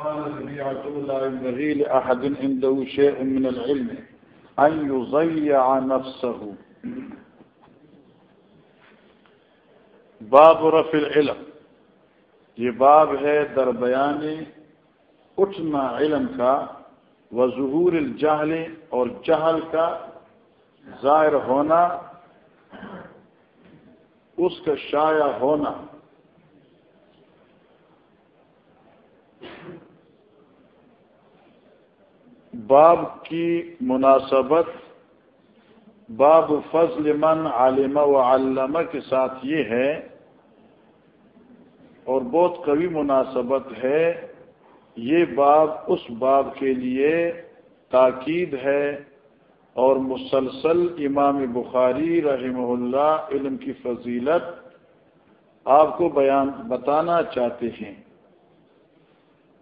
وقال ربيعة لا ينبغي لأحد عنده شيء من العلم، أن يضيع نفسه. باب رفع العلم. یہ باب ہے در بیان اٹھنا علم کا و ظہور الجہل اور جہل کا ظاہر ہونا، اس کا شائع ہونا۔ باب کی مناسبت، باب فضل من عالمہ و علامہ کے ساتھ یہ ہے، اور بہت قوی مناسبت ہے، یہ باب اس باب کے لیے تاکید ہے، اور مسلسل امام بخاری رحمہ اللہ علم کی فضیلت آپ کو بیان بتانا چاہتے ہیں۔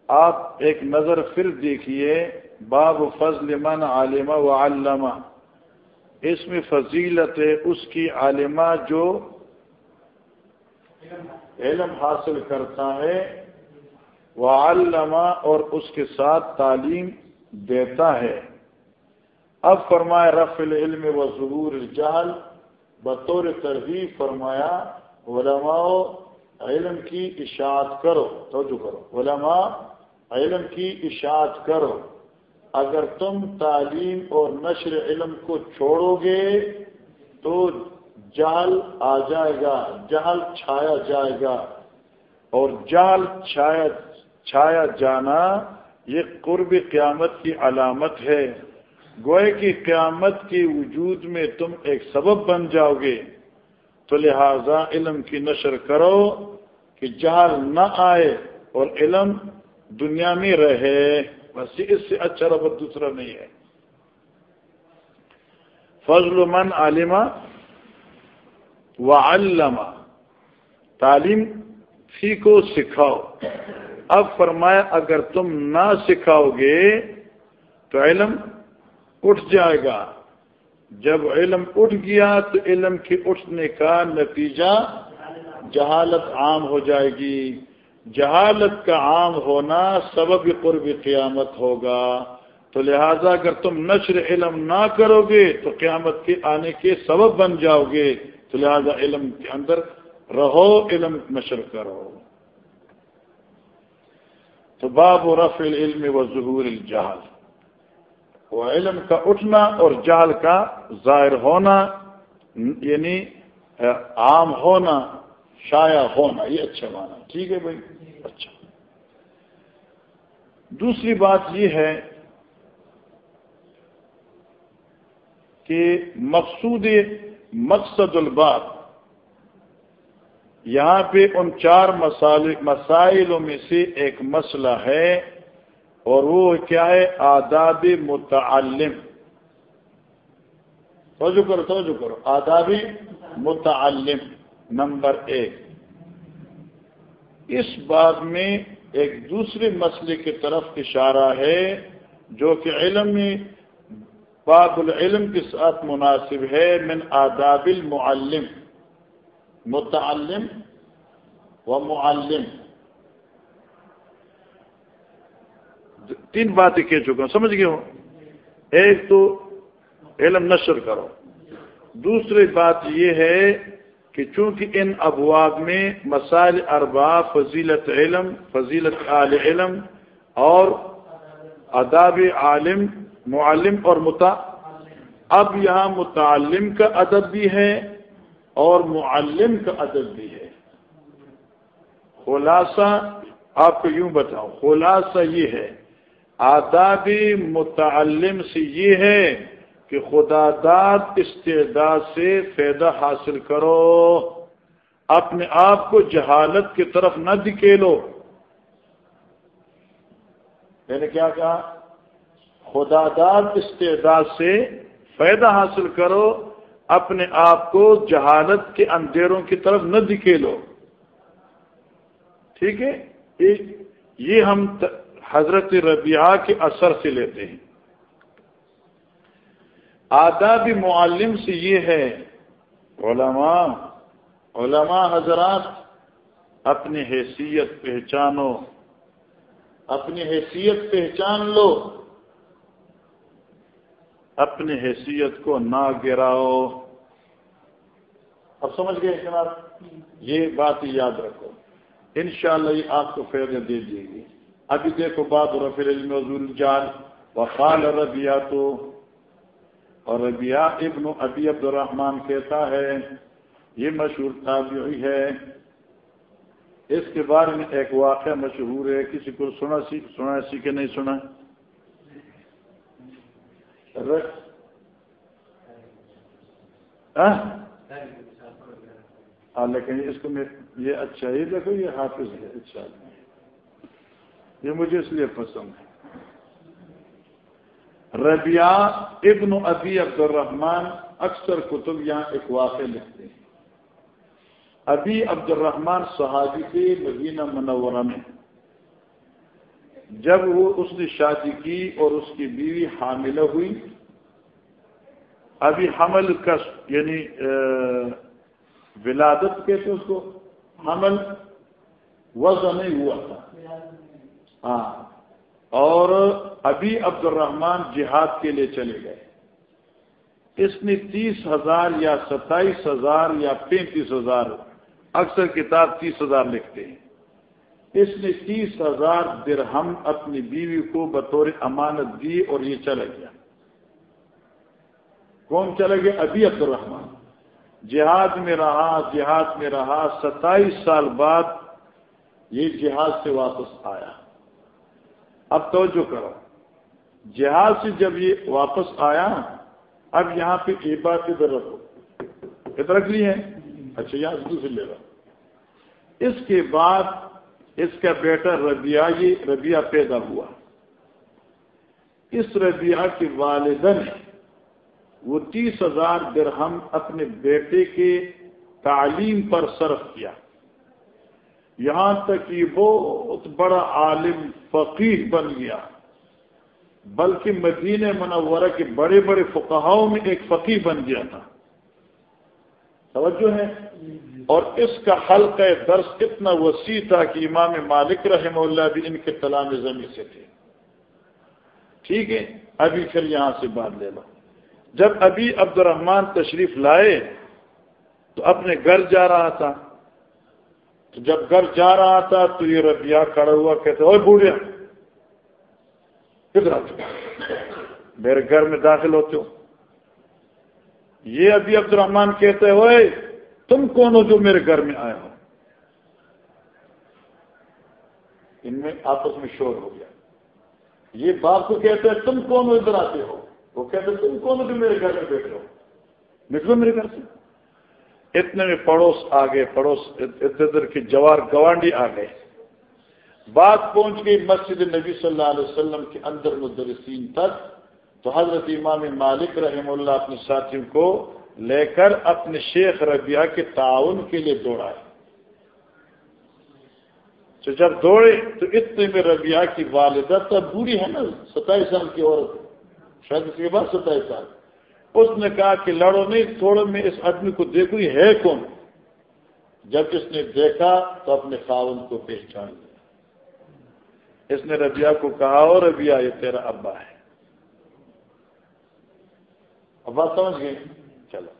آپ ایک نظر پھر دیکھیے۔ باب فضل من عالمہ و علامہ اس میں فضیلت ہے اس کی عالمہ جو علم حاصل کرتا ہے وہ علامہ اور اس کے ساتھ تعلیم دیتا ہے۔ اب فرمایا رف العلم و ظہور الجہل بطور ترغیب فرمایا، علماء علم کی اشاعت کرو، توجہ کرو۔ علماء علم کی اشاعت کرو۔ اگر تم تعلیم اور نشر علم کو چھوڑو گے تو جال آ جائے گا جہل چھایا جائے گا۔ اور جال چھایا چھایا جانا یہ قرب قیامت کی علامت ہے۔ گوئے کی قیامت کے وجود میں تم ایک سبب بن جاؤ گے۔ تو لہذا علم کی نشر کرو کہ جہل نہ آئے اور علم دنیا میں رہے۔ بس اس سے اچھا ربط دوسرا نہیں ہے۔ فضل من عالمہ و علامہ تعلیم سیکھو، سکھاؤ۔ اب فرمایا، اگر تم نہ سکھاؤ گے تو علم اٹھ جائے گا۔ جب علم اٹھ گیا تو علم کے اٹھنے کا نتیجہ جہالت عام ہو جائے گی۔ جہالت کا عام ہونا سبب قرب قیامت ہوگا۔ تو لہذا اگر تم نشر علم نہ کرو گے، تو قیامت کے آنے کے سبب بن جاؤ گے۔ تو لہذا علم کے اندر رہو، علم نشر کرو۔ تو باب و رف العلم و ظہور الجہل۔ وہ علم کا اٹھنا اور جہل کا ظاہر ہونا یعنی عام ہونا شائع ہونا، یہ اچھا مانا ٹھیک ہے بھائی؟ اچھا دوسری بات یہ ہے کہ مقصود مقصد البات یہاں پہ ان چار مسائلوں میں سے ایک مسئلہ ہے اور وہ کیا ہے؟ آداب متعلم۔ توجہ کرو توجہ کرو۔ آداب متعلم، نمبر ایک۔ اس بات میں ایک دوسرے مسئلے کی طرف اشارہ ہے، جو کہ علم میں، باب العلم کے ساتھ مناسب ہے، من آداب المعلم، متعلم و معلم۔ تین باتیں کہہ چکا ہوں، سمجھ گئے ہو ایک تو علم نشر کرو، دوسری بات یہ ہے کہ چونکہ ان ابواب میں مسائل اربا فضیلت علم، فضیلت عال علم اور اداب عالم، معلم اور متا، اب یہاں متعلم کا ادب بھی ہے اور معلم کا ادب بھی ہے۔ خلاصہ، آپ کو یوں بتاؤ خلاصہ یہ ہے، آداب متعلم سے یہ ہے کہ خدا داد استعداد سے فائدہ حاصل کرو۔ اپنے آپ کو جہالت کی طرف نہ دکھیلو میں نے کیا کہا؟ خدا داد استعداد سے فائدہ حاصل کرو، اپنے آپ کو جہالت کے اندھیروں کی طرف نہ دکھیلو ٹھیک ہے؟ یہ ہم حضرت ربیعہ کے اثر سے لیتے ہیں۔ آداب معلم سے یہ ہے، علماء علماء حضرات اپنی حیثیت پہچانو، اپنی حیثیت پہچان لو، اپنی حیثیت کو نہ گراؤ۔ اب سمجھ گئے جناب؟ یہ بات یاد رکھو۔ انشاءاللہ یہ آپ کو فیض دے دیے گی ابھی دیکھو بات رفیل علم حضور جان وقال ربیہ تو اور ربیہ ابن ابی عبد الرحمان کہتا ہے، یہ مشہور تابعی ہے۔ اس کے بارے میں ایک واقعہ مشہور ہے، کسی کو سنا سی سنا سی کہ نہیں سنا؟ ہاں لیکن اس کو میں، یہ اچھا ہی دیکھو، یہ حافظ ہے اچھا یہ مجھے اس لیے پسند ہے۔ ربیہ ابن ابی عبد الرحمان اکثر کتب یہاں ایک واقع لکھتے ہیں۔ ابی عبد الرحمان صحابی کے مدینہ منورہ میں جب وہ اس نے شادی کی اور اس کی بیوی حاملہ ہوئی ابھی حمل کا یعنی ولادت کہتے اس کو حمل وضع نہیں ہوا تھا۔ ہاں۔ اور ابھی عبد الرحمان جہاد کے لیے چلے گئے۔ اس نے تیس ہزار یا ستائیس ہزار یا پینتیس ہزار، اکثر کتاب تیس ہزار لکھتے ہیں۔ اس نے تیس ہزار درہم اپنی بیوی کو بطور امانت دی اور یہ چلا گیا۔ کون چلے گیا؟ ابھی عبد الرحمان جہاد میں رہا، جہاد میں رہا، ستائیس سال بعد یہ جہاد سے واپس آیا۔ اب توجہ کرو۔ جہاد سے جب یہ واپس آیا، اب یہاں پہ ایک بات ادھر رکھو۔ ادھر رکھ لی ہے؟ اچھا یہاں سے دوسرے لے رہا اس کے بعد اس کا بیٹا ربیہ یہ ربیہ پیدا ہوا۔ اس ربیہ کے والدن وہ تیس ہزار درہم اپنے بیٹے کے تعلیم پر صرف کیا۔ یہاں تک کہ بہت بڑا عالم فقیر بن گیا۔ بلکہ مدین منورہ کے بڑے بڑے فقہاؤں میں ایک فقیر بن گیا تھا۔ توجہ ہے؟ اور اس کا حلقہ درس اتنا وسیع تھا کہ امام مالک رحمہ اللہ بھی ان کے تلام زمین سے تھے۔ ٹھیک ہے؟ ابھی پھر یہاں سے بات لے لو۔ جب ابھی عبد الرحمان تشریف لائے تو اپنے گھر جا رہا تھا۔ تو جب گھر جا رہا تھا تو یہ ربیہ کھڑا ہوا کہتے اور بوڑھیا، کدھر آتے میرے گھر میں داخل ہوتے ہو۔ یہ ابھی عبد الرحمان کہتے ہوئے تم کون ہو جو میرے گھر میں آئے ہو؟ ان میں آپس میں شور ہو گیا۔ یہ باپ کو کہتے ہیں تم کون ہو، ادھر آتے ہو؟ وہ کہتے تم کون ہو جو میرے گھر میں بیٹھ رہے ہو نکلو میرے گھر سے؟ اتنے میں پڑوس آ گئے پڑوس ادھر کی جوار گوانڈی آ گئے بات پہنچ گئی مسجد نبی صلی اللہ علیہ وسلم کے اندر مدرسین تک۔ تو حضرت امام مالک رحم اللہ اپنے ساتھیوں کو لے کر اپنے شیخ ربیہ کے تعاون کے لیے دوڑائے۔ تو جب دوڑے تو اتنے میں ربیہ کی والدہ تب بوڑھی ہے نا، ستائیس سال کی عورت شاید اس کے بعد ستائیس سال۔ اس نے کہا کہ لڑو نہیں، تھوڑا میں اس آدمی کو دیکھوں ہے کون؟ جب اس نے دیکھا تو اپنے خاون کو پہچان لیا۔ اس نے ربیہ کو کہا، اور ربیہ یہ تیرا ابا ہے۔ ابا سمجھ گئے؟ چلو۔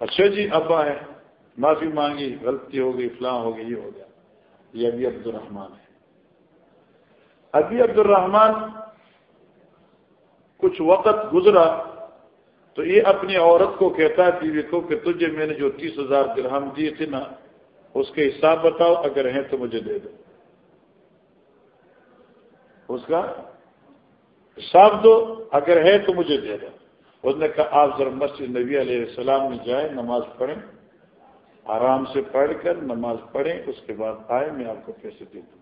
اچھا جی ابا ہے۔ معافی مانگی، غلطی ہو گئی، فلاں ہو گئی، یہ ہو گیا۔ یہ ابھی عبد الرحمان ہے۔ ابھی عبد الرحمان کچھ وقت گزرا۔ تو یہ اپنی عورت کو کہتا ہے، بیوی کو کہ تجھے میں نے جو تیس ہزار درہم دیے تھے نا، اس کے حساب بتاؤ، اگر ہیں تو مجھے دے دو۔ اس کا حساب دو، اگر ہے تو مجھے دے دو۔ اس نے کہا، آپ ذرا مسجد نبی علیہ السلام میں جائیں، نماز پڑھیں، آرام سے پڑھ کر نماز پڑھیں، اس کے بعد آئے میں آپ کو پیسے دے دوں۔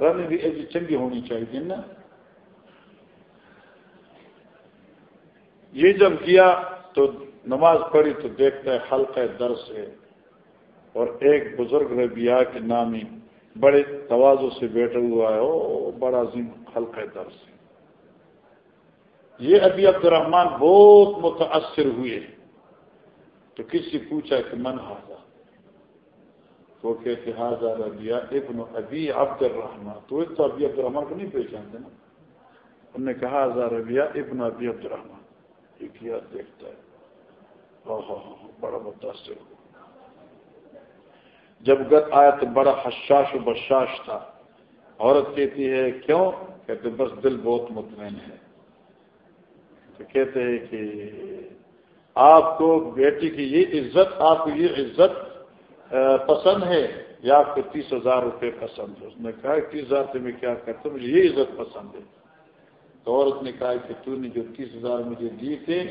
رن بھی ایسی چنگی ہونی چاہیے نا۔ یہ جب کیا تو نماز پڑھی تو دیکھتا ہے حلقہ درس ہے اور ایک بزرگ ربیہ کے نامی بڑے توازوں سے بیٹھا ہوا ہے۔ او، بڑا عظیم حلقہ درس ہے۔ یہ ابھی عبد الرحمان بہت متاثر ہوئے۔ تو کسی پوچھا کہ من ہاضا تو کہتے حاضر ربیہ ابن ابی عبد الرحمان تو تو ابی عبد الرحمان کو نہیں پہچانتے نا۔ انہوں نے کہا حاضر ربیہ ابن ابی عبد الرحمان یہ کیا دیکھتا ہے بڑا متاثر ہو۔ جب گت آیا تو بڑا حشاش و بشاش تھا، عورت کہتی ہے، کیوں؟ کہتے، بس دل بہت مطمئن ہے۔ تو کہتے ہیں کہ آپ کو بیٹی کی یہ عزت، آپ کو یہ عزت پسند ہے یا آپ کو تیس ہزار روپے پسند ہے؟ اس نے کہا، تیس ہزار سے میں کیا کرتا ہوں؟ مجھے یہ عزت پسند ہے۔ تو عورت نے کہا کہ تو نے جو تیس ہزار مجھے دی تھے،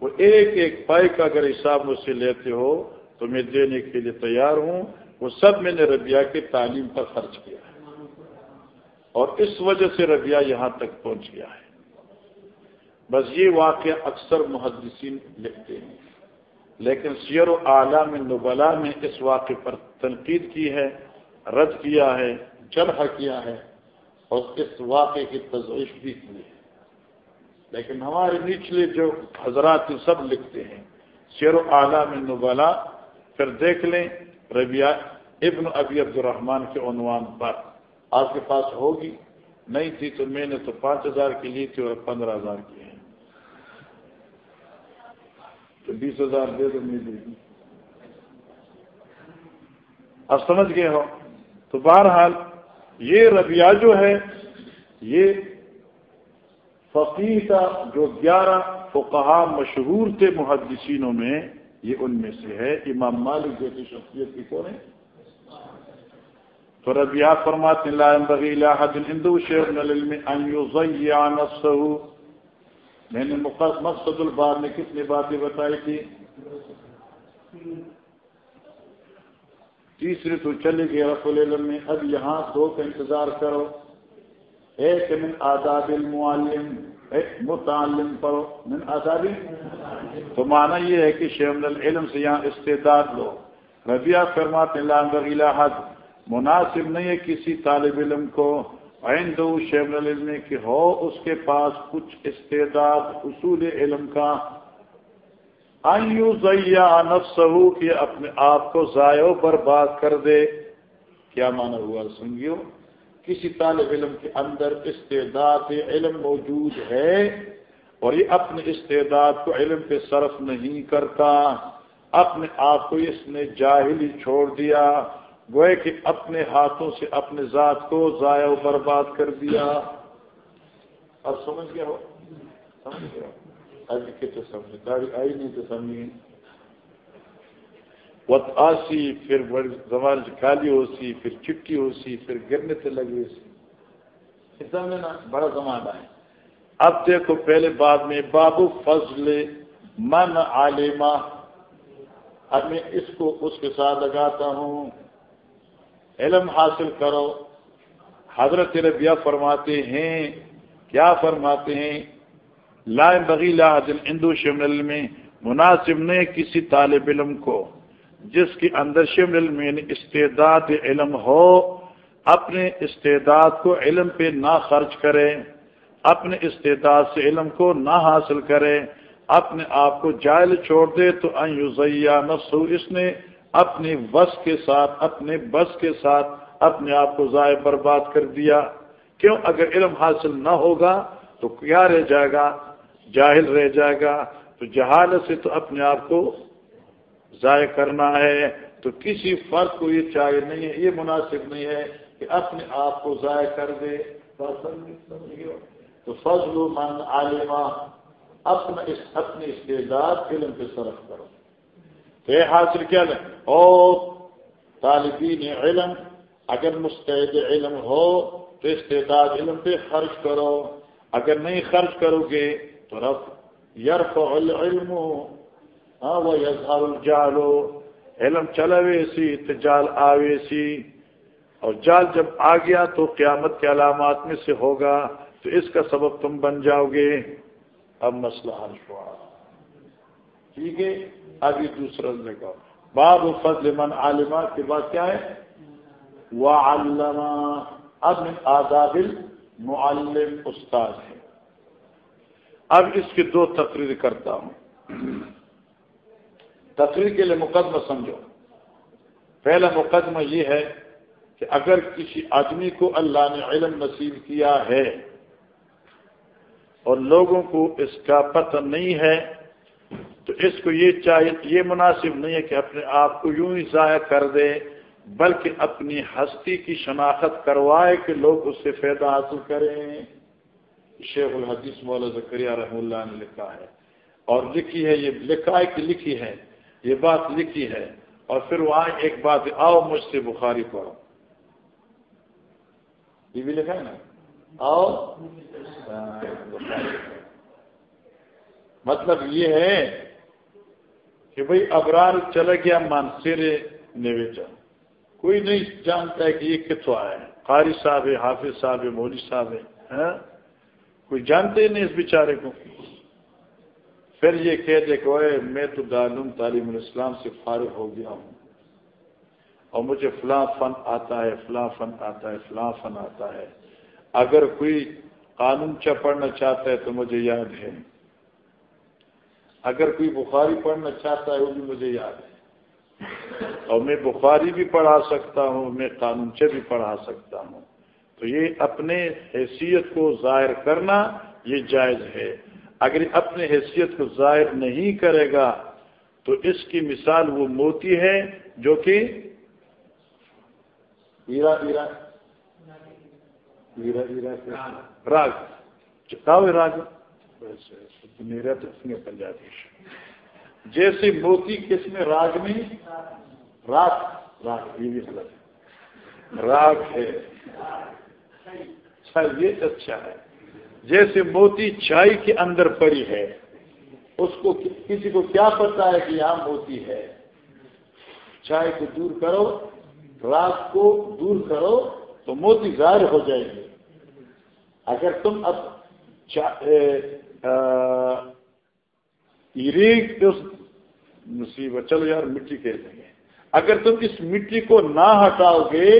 وہ ایک ایک پائی کا اگر حساب مجھ سے لیتے ہو تو میں دینے کے لیے تیار ہوں۔ وہ سب میں نے ربیہ کی تعلیم پر خرچ کیا۔ ہے اور اس وجہ سے ربیہ یہاں تک پہنچ گیا ہے۔ بس یہ واقعہ اکثر محدثین لکھتے ہیں۔ لیکن سیر و عالم نبلا میں اس واقعے پر تنقید کی ہے، رد کیا ہے، جرح کیا ہے اور اس واقعے کی تجویز بھی کی ہے۔ لیکن ہمارے نچلے جو حضرات سب لکھتے ہیں۔ سیر و عالم نبلا پھر دیکھ لیں ربیہ ابن ابی عبد الرحمان کے عنوان پر۔ آپ کے پاس ہوگی، نہیں تھی تو میں نے تو پانچ ہزار کی لی تھی اور پندرہ ہزار کی ہے۔ تو بیس ہزار دے دو نہیں دے گی اب سمجھ گئے ہو؟ تو بہرحال یہ ربیہ جو ہے، یہ فقیر کا جو گیارہ فقہا مشہور تھے محدثینوں میں، یہ ان میں سے ہے۔ امام مالک جیسی شخصیت کی کون ہے؟ تو ربیہ فرمات لائم ہندو شیخ نفسه۔ میں نے مقصد البار میں کتنی باتیں بتائی تھی؟ تیسری تو چلے گئے رسول علم میں، اب یہاں دو کا انتظار کرو۔ ایک من آزاد المعلم، ایک متعلم پڑھو، من آزادی تو معنی یہ ہے کہ شیمن العلم سے یہاں استعداد لو۔ ربیہ فرمات اللہ حد مناسب نہیں ہے کسی طالب علم کو عین دو شیب العلم کہ ہو اس کے پاس کچھ استعداد، اصول علم کا۔ ضیا نفسہو کہ اپنے آپ کو ضائع برباد کر دے۔ کیا مانا ہوا سنگیو؟ کسی طالب علم کے اندر استعداد علم موجود ہے اور یہ اپنے استعداد کو علم پہ صرف نہیں کرتا، اپنے آپ کو اس نے جاہلی چھوڑ دیا، گوئے کہ اپنے ہاتھوں سے اپنے ذات کو ضائع و برباد کر دیا۔ اب سمجھ گیا ہو؟ سمجھ گیا ابھی سمجھ آئی نہیں تو سمجھ وت آسی، پھر زمان خالی ہو سی پھر چٹکی ہو سی پھر گرنے سے لگی سی نا بڑا زمانہ ہے۔ اب دیکھو، پہلے بعد میں بابو فضل من عالمہ اب میں اس کو، اس کے ساتھ لگاتا ہوں۔ علم حاصل کرو۔ حضرت ربیہ فرماتے ہیں، کیا فرماتے ہیں؟ لائن بغیلا دل ہندو شمن میں مناسب نے کسی طالب علم کو۔ جس کے اندر شمن علم یعنی استعداد علم ہو، اپنے استعداد کو علم پہ نہ خرچ کرے، اپنے استعداد سے علم کو نہ حاصل کرے، اپنے آپ کو جائل چھوڑ دے تو ایوزیا نفسو اس نے اپنی بس کے ساتھ، اپنے بس کے ساتھ اپنے آپ کو ضائع برباد کر دیا۔ کیوں؟ اگر علم حاصل نہ ہوگا تو کیا رہ جائے گا؟ جاہل رہ جائے گا۔ تو جہالت سے تو اپنے آپ کو ضائع کرنا ہے، تو کسی فرق کو یہ چاہیے نہیں ہے، یہ مناسب نہیں ہے کہ اپنے آپ کو ضائع کر دے۔ تو فضل من عالمہ اپنا اپنے استعداد علم پہ صرف کرو۔ تو یہ حاصل کیا لیں اور طالبین علم، اگر مستعد علم ہو تو استعداد علم پہ خرچ کرو۔ اگر نہیں خرچ کرو گے تو رف یرف العلم۔ ہاں وہ یزہر الجالو علم چلوے سی تو جال آوے سی۔ اور جال جب آ گیا تو قیامت کے علامات میں سے ہوگا، تو اس کا سبب تم بن جاؤ گے۔ اب مسئلہ حل ہوا۔ ٹھیک ہے ابھی دوسرا لگا باب فضل من عالمہ کے بعد کیا ہے؟ وہ علامہ اب آزاد المعلم استاد ہے۔ اب اس کی دو تقریر کرتا ہوں۔ تقریر کے لیے مقدمہ سمجھو۔ پہلا مقدمہ یہ ہے کہ اگر کسی آدمی کو اللہ نے علم نصیب کیا ہے اور لوگوں کو اس کا پتہ نہیں ہے، تو اس کو یہ چاہیے، یہ مناسب نہیں ہے کہ اپنے آپ کو یوں ہی ضائع کر دے، بلکہ اپنی ہستی کی شناخت کروائے کہ لوگ اس سے فائدہ حاصل کریں۔ شیخ الحدیث مولا زکریہ رحم اللہ نے لکھا ہے۔ اور لکھی ہے، یہ لکھا ہے کہ لکھی ہے یہ بات لکھی ہے اور پھر وہاں ایک بات، آؤ مجھ سے بخاری پڑھو۔ یہ بھی لکھا ہے نا؟ آؤ۔ مطلب یہ ہے کہ بھائی ابرار چلا گیا مانسر نویچا کوئی نہیں جانتا ہے کہ یہ کتوں آیا ہے۔ قاری صاحب ہے، حافظ صاحب ہے، مولوی صاحب ہے ہاں؟ کوئی جانتے ہی نہیں اس بیچارے کو۔ پھر یہ کہہ دے کہ میں تو دارالعلوم تعلیم الاسلام سے فارغ ہو گیا ہوں۔ اور مجھے فلاں فن آتا ہے، فلاں فن آتا ہے، فلاں فن آتا ہے۔ اگر کوئی قانون چا پڑھنا چاہتا ہے تو مجھے یاد ہے۔ اگر کوئی بخاری پڑھنا چاہتا ہے وہ بھی مجھے یاد ہے۔ اور میں بخاری بھی پڑھا سکتا ہوں، میں قانون چہ بھی پڑھا سکتا ہوں۔ تو یہ اپنے حیثیت کو ظاہر کرنا یہ جائز ہے۔ اگر اپنے حیثیت کو ظاہر نہیں کرے گا تو اس کی مثال وہ موتی ہے جو کہ راگ۔ راگ۔ میرا تو پنجابی جیسے موتی کس میں راگ میں راگ راگ یہ بھی غلط راگ ہے۔ اچھا یہ اچھا ہے۔ جیسے موتی چائے کے اندر پڑی ہے، اس کو کسی کو کیا پتا ہے کہ یہاں موتی ہے؟ چائے کو دور کرو راگ کو دور کرو تو موتی ظاہر ہو جائے گی۔ اگر تم اب مصیبت، چلو یار مٹی کہہ دیں گے اگر تم اس مٹی کو نہ ہٹاؤ گے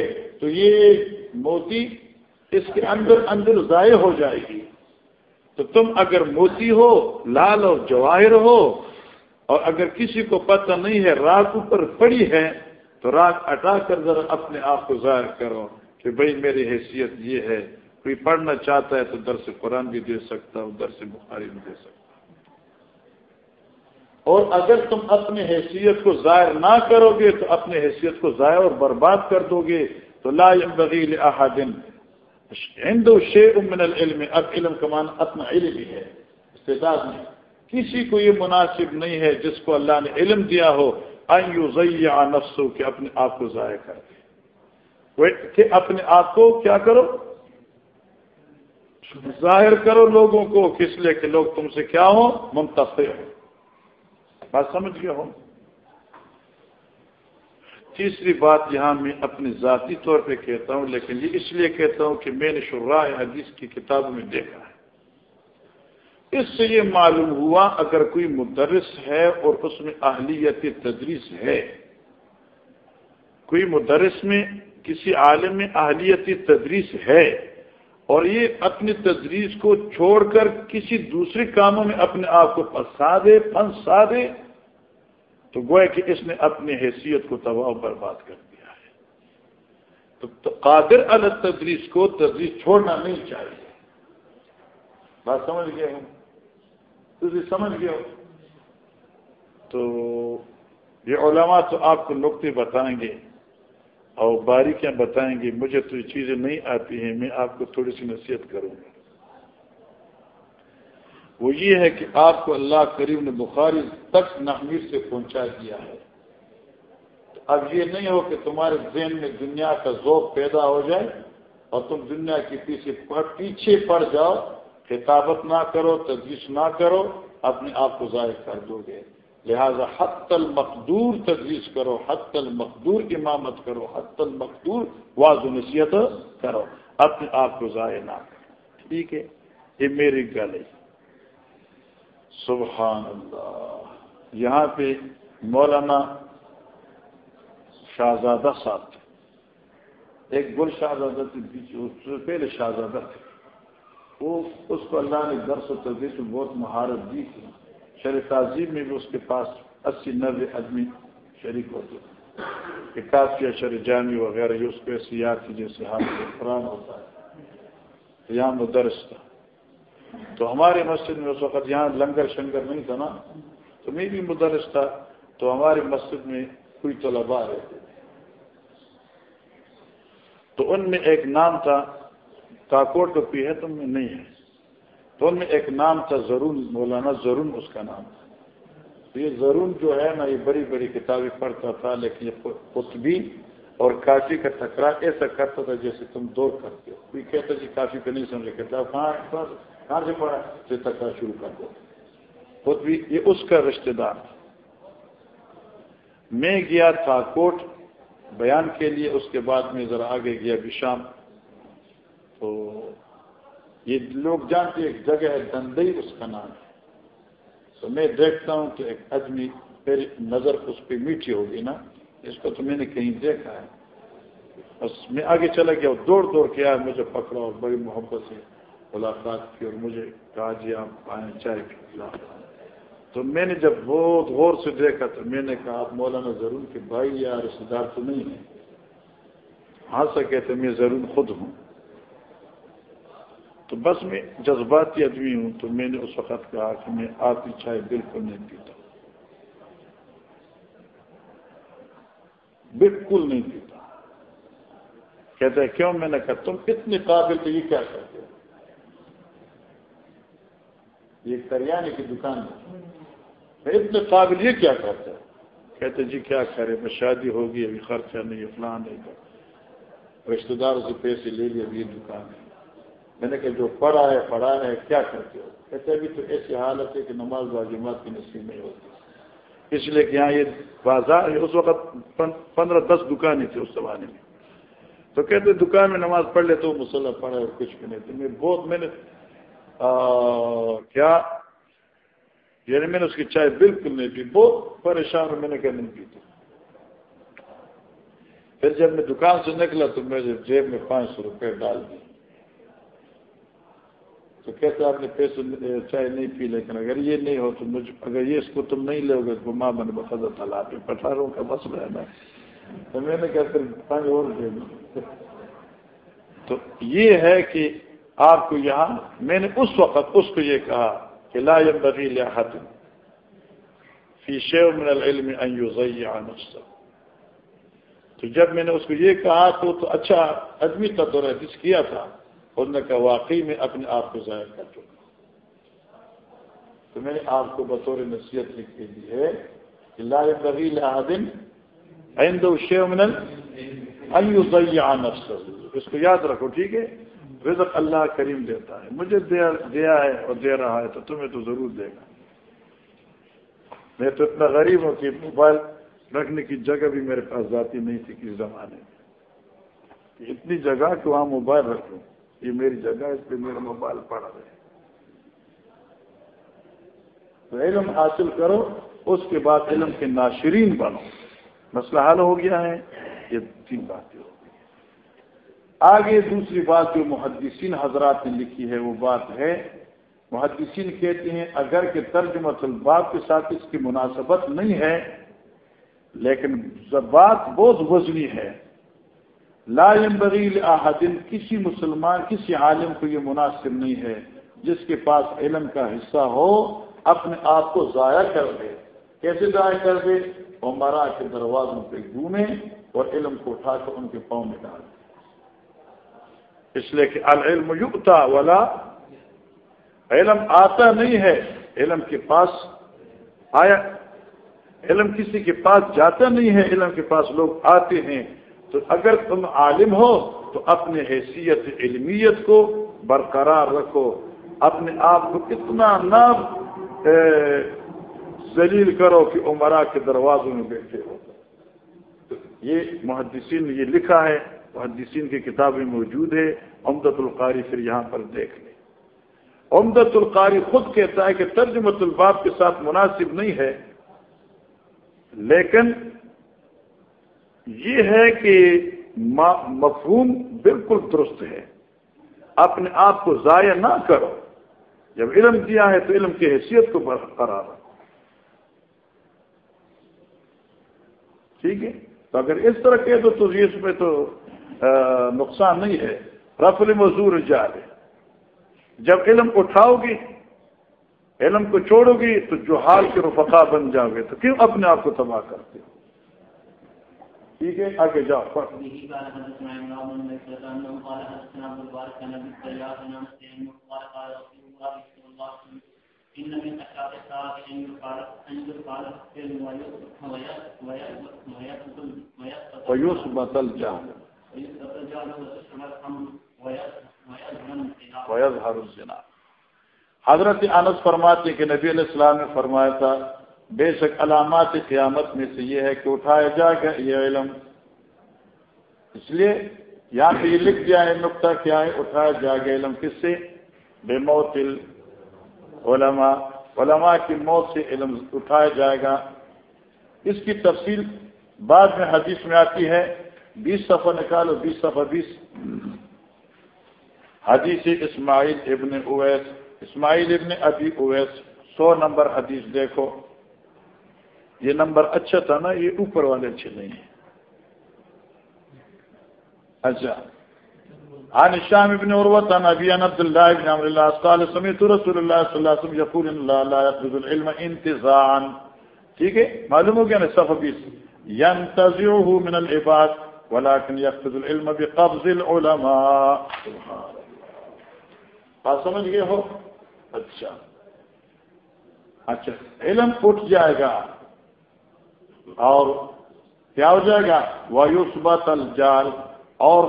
تو یہ موتی اس کے اندر اندر ضائع ہو جائے گی۔ تو تم اگر موتی ہو، لال اور جواہر ہو، اور اگر کسی کو پتہ نہیں ہے راگ اوپر پڑی ہے، تو راگ ہٹا کر ذرا اپنے آپ کو ظاہر کرو کہ بھائی میری حیثیت یہ ہے۔ کوئی پڑھنا چاہتا ہے تو درس قرآن بھی دے سکتا ہوں، درس بخاری بھی دے سکتا اور اگر تم اپنی حیثیت کو ظاہر نہ کرو گے تو اپنی حیثیت کو ضائع اور برباد کر دو گے۔ تو لا بغیل احادن ہندو شیر من العلم اب علم کمان اپنا علم ہی ہے استعداد میں کسی کو یہ مناسب نہیں ہے جس کو اللہ نے علم دیا ہو ضیع نفسو کہ اپنے آپ کو ضائع کر دے کہ اپنے آپ کو کیا کرو؟ ظاہر کرو لوگوں کو، کس لیے؟ کہ لوگ تم سے کیا ہو منتفع ہو بات سمجھ گیا ہو تیسری بات یہاں میں اپنے ذاتی طور پہ کہتا ہوں، لیکن یہ اس لیے کہتا ہوں کہ میں نے شراء حدیث کی کتابوں میں دیکھا ہے۔ اس سے یہ معلوم ہوا، اگر کوئی مدرس ہے اور اس میں اہلیت تدریس ہے، کوئی مدرس میں کسی عالم میں اہلیت تدریس ہے اور یہ اپنی تدریس کو چھوڑ کر کسی دوسرے کاموں میں اپنے آپ کو پھنسا دے پھنسا دے تو گوئے کہ اس نے اپنی حیثیت کو تباہ برباد کر دیا ہے۔ تو قادر الگ تدریس کو تدریس چھوڑنا نہیں چاہیے۔ بات سمجھ گیا ہوں تجھے سمجھ گیا ہو؟ تو یہ علماء تو آپ کو نقطے بتائیں گے اور باریکیاں بتائیں گے، مجھے تو یہ چیزیں نہیں آتی ہیں، میں آپ کو تھوڑی سی نصیحت کروں گا۔ وہ یہ ہے کہ آپ کو اللہ کریم نے بخاری تک نحمیر سے پہنچا دیا ہے۔ اب یہ نہیں ہو کہ تمہارے ذہن میں دنیا کا ذوق پیدا ہو جائے اور تم دنیا کے پیچھے پیچھے پڑ جاؤ، خطابت نہ کرو تجویز نہ کرو، اپنے آپ کو ظاہر کر دو گے لہذا حت المقدور تجویز کرو، حت المقدور امامت کرو، حت المقدور واض نصیحت کرو۔ اپنے آپ کو ظاہر نہ کرو۔ ٹھیک ہے؟ یہ میری گل ہے۔ سبحان اللہ۔ یہاں پہ مولانا شہزادہ صاحب تھے۔ ایک گل شہزادہ تھے، بیچ پہلے شہزادہ تھے۔ وہ اس کو اللہ نے درس و تدریس میں بہت مہارت دی تھی۔ شریف تعظیم میں بھی اس کے پاس اسی نوے آدمی شریک ہوتے تھے۔ کافی اشر جامی وغیرہ، یہ اس کو ایسی یاد کی جیسے ہاتھ قرآن ہوتا ہے۔ یہاں مدرس تھا تو ہماری مسجد میں اس وقت یہاں لنگر شنگر نہیں تھا نا، تو میں بھی مدرس تھا، تو ہماری مسجد میں کوئی طلبا رہتے تھے۔ تو ان میں ایک نام تھا کاکوٹ کا پی ہے تم میں؟ نہیں ہے۔ تو ان میں ایک نام تھا ضرور مولانا ضرور اس کا نام تھا۔ یہ ضرور جو ہے نا، یہ بڑی بڑی کتابیں پڑھتا تھا، لیکن یہ قطبی اور کافی کا ٹکرا ایسا کرتا تھا جیسے تم دور کرتے ہو۔ کوئی کہتا جی کافی کو نہیں سمجھے کہتا کہاں کہاں سے پڑھا سے ٹکرا شروع کر دو۔ قطبی یہ اس کا رشتہ دار۔ میں گیا تھا کوٹ بیان کے لیے، اس کے بعد میں ذرا آگے گیا بشام تو یہ لوگ جانتے ایک جگہ ہے دندئی، اس کا نام ہے۔ تو میں دیکھتا ہوں کہ ایک آدمی میری نظر اس پہ میٹھی ہوگی نا۔ اس کو تو میں نے کہیں دیکھا ہے۔ بس میں آگے چلا گیا دوڑ دوڑ کے آیا، مجھے پکڑا اور بڑی محبت سے ملاقات کی اور مجھے کہا جی آپ آئیں چائے پلا تو میں نے جب بہت غور سے دیکھا تو میں نے کہا، آپ مولانا ضرور کہ بھائی یا رشتے دار تو نہیں ہے ہاں سکے تو میں ضرور خود ہوں۔ تو بس میں جذباتی آدمی ہوں، تو میں نے اس وقت کہا کہ میں آپ کی چائے بالکل نہیں پیتا۔ بالکل نہیں پیتا۔ کہتے ہیں کیوں؟ میں نے کہا، تم اتنے قابل تو یہ کیا کرتے ہو یہ کریانے کی دکان ہے۔ اتنے قابل یہ کیا کرتے ہیں کہتے جی کیا کرے میں شادی ہوگی، ابھی خرچہ نہیں فلاں نہیں رشتے داروں سے پیسے لے لیے ابھی یہ دکان ہے۔ میں نے کہا، جو پڑھا ہے پڑھا ہے، کیا کرتے ہو؟ کہتے ابھی تو ایسی حالت ہے کہ نماز واجمات کی نصیب نہیں ہوتی۔ اس لیے کہ یہاں یہ بازار اس وقت پندرہ، دس دکانیں تھے اس زمانے میں۔ تو کہتے دکان میں نماز پڑھ لے تو مسلح پڑھا اور کچھ بھی نہیں۔ تھے میں بہت میں نے کیا؟ یعنی میں نے اس کی چائے بالکل نہیں پی، بہت پریشان ہوں، میں نے کہا نہیں پیتی پھر جب میں دکان سے نکلا تو میں جیب میں پانچ سو روپئے ڈال دی تو کیسے آپ نے پیسے چائے نہیں پی، لیکن اگر یہ نہیں ہو تو مجھ، اگر یہ اس کو تم نہیں لو گے تو ماں بن بخد تعالیٰ پہ پٹھاروں کا مسئلہ ہے۔ نا تو میں نے کہا، پھر پانچ اور دے تو یہ ہے کہ آپ کو یہاں میں نے اس وقت اس کو یہ کہا کہ لا ينبغي لأحد فی شیء من العلم ان يضيع نفسه. تو جب میں نے اس کو یہ کہا تو تو اچھا آدمی کا دور حدیث کیا تھا انہوں نے کہا واقعی میں اپنے آپ کو ظاہر کر چکا تو میں نے آپ کو بطور نصیحت لکھ کے دی ہے کہ لا طویل عادن آئند شیمن اس کو یاد رکھو، ٹھیک ہے؟ رزق اللہ کریم دیتا ہے۔ مجھے دیا ہے اور دے رہا ہے تو تمہیں تو ضرور دے گا۔ میں تو اتنا غریب ہوں کہ موبائل رکھنے کی جگہ بھی میرے پاس ذاتی نہیں تھی کس زمانے میں۔ اتنی جگہ کہ وہاں موبائل رکھوں یہ میری جگہ اس پہ میرا موبائل پڑا رہے۔ تو علم حاصل کرو، اس کے بعد علم کے ناشرین بنو۔ مسئلہ حل ہو گیا ہے۔ یہ تین باتیں ہو آگے دوسری بات جو محدثین حضرات نے لکھی ہے، وہ بات ہے، محدثین کہتے ہیں، اگر کہ ترجمہ الباب کے ساتھ اس کی مناسبت نہیں ہے، لیکن بات بہت وزنی ہے۔ لا ينبغي احدین کسی مسلمان، کسی عالم کو یہ مناسب نہیں ہے، جس کے پاس علم کا حصہ ہو، اپنے آپ کو ضائع کر دے۔ کیسے ضائع کر دے؟ وہ مرا کے دروازوں پہ گھومے اور علم کو اٹھا کر ان کے پاؤں میں ڈال دے۔ اس لیے کہ العلم یقتا والا علم آتا نہیں ہے۔ علم کے پاس آیا۔ علم کسی کے پاس جاتا نہیں ہے۔ علم کے پاس لوگ آتے ہیں۔ تو اگر تم عالم ہو تو اپنے حیثیت علمیت کو برقرار رکھو۔ اپنے آپ کو اتنا نہ ذلیل کرو کہ عمرہ کے دروازوں میں بیٹھے ہو۔ تو یہ محدثین نے یہ لکھا ہے۔ محدثین کی کتابیں موجود ہے امدت القاری پھر یہاں پر دیکھ لیں۔ امدت القاری خود کہتا ہے کہ ترجمت الباب کے ساتھ مناسب نہیں ہے، لیکن یہ ہے کہ مفہوم بالکل درست ہے۔ اپنے آپ کو ضائع نہ کرو۔ جب علم دیا ہے تو علم کی حیثیت کو برقرار رکھو۔ ٹھیک ہے؟ تو اگر اس طرح کے تو اس میں تو نقصان نہیں ہے۔ رفل مزور جال جب علم اٹھاؤ گی، علم کو چھوڑو گی، تو جو حال کے رفقا بن جاؤ گے۔ تو کیوں اپنے آپ کو تباہ کرتے ہو؟ ٹھیک ہے، آگے جاؤ۔ الزنا. حضرت انس فرماتے کہ نبی علیہ السلام نے فرمایا تھا بے شک علامات قیامت میں سے یہ ہے کہ اٹھایا جائے گا یہ علم۔ اس لیے یہاں پہ یہ لکھ دیا ہے نقطہ کیا ہے اٹھایا جائے گا علم کس سے؟ بے موت علماء علماء کی موت سے علم اٹھایا جائے گا۔ اس کی تفصیل بعد میں حدیث میں آتی ہے، بیس صفحہ نکالو بیس صفحہ بیس۔ حدیث اسماعیل ابن اویس۔ اسماعیل ابن ابی اویس، سو نمبر حدیث دیکھو۔ یہ نمبر اچھا تھا نا، یہ اوپر والے اچھے نہیں ہیں۔ اچھا۔ عن الشام ابن عروة عن أبي ابي عبد الله بن عمرو الله قال سمعت رسول الله صلى الله عليه وسلم يقول ان الله لا يقبض العلم انتزاعا. ٹھیک ہے؟ معلوم ہو گیا نا صفحہ 20 ينتزعه من العباد، ولكن يقبض العلم بقبض العلماء. بات سمجھ گئے ہو؟ اچھا. اچھا. علم اٹھ جائے گا. اور کیا ہو جائے گا؟ وایوسبت الجال اور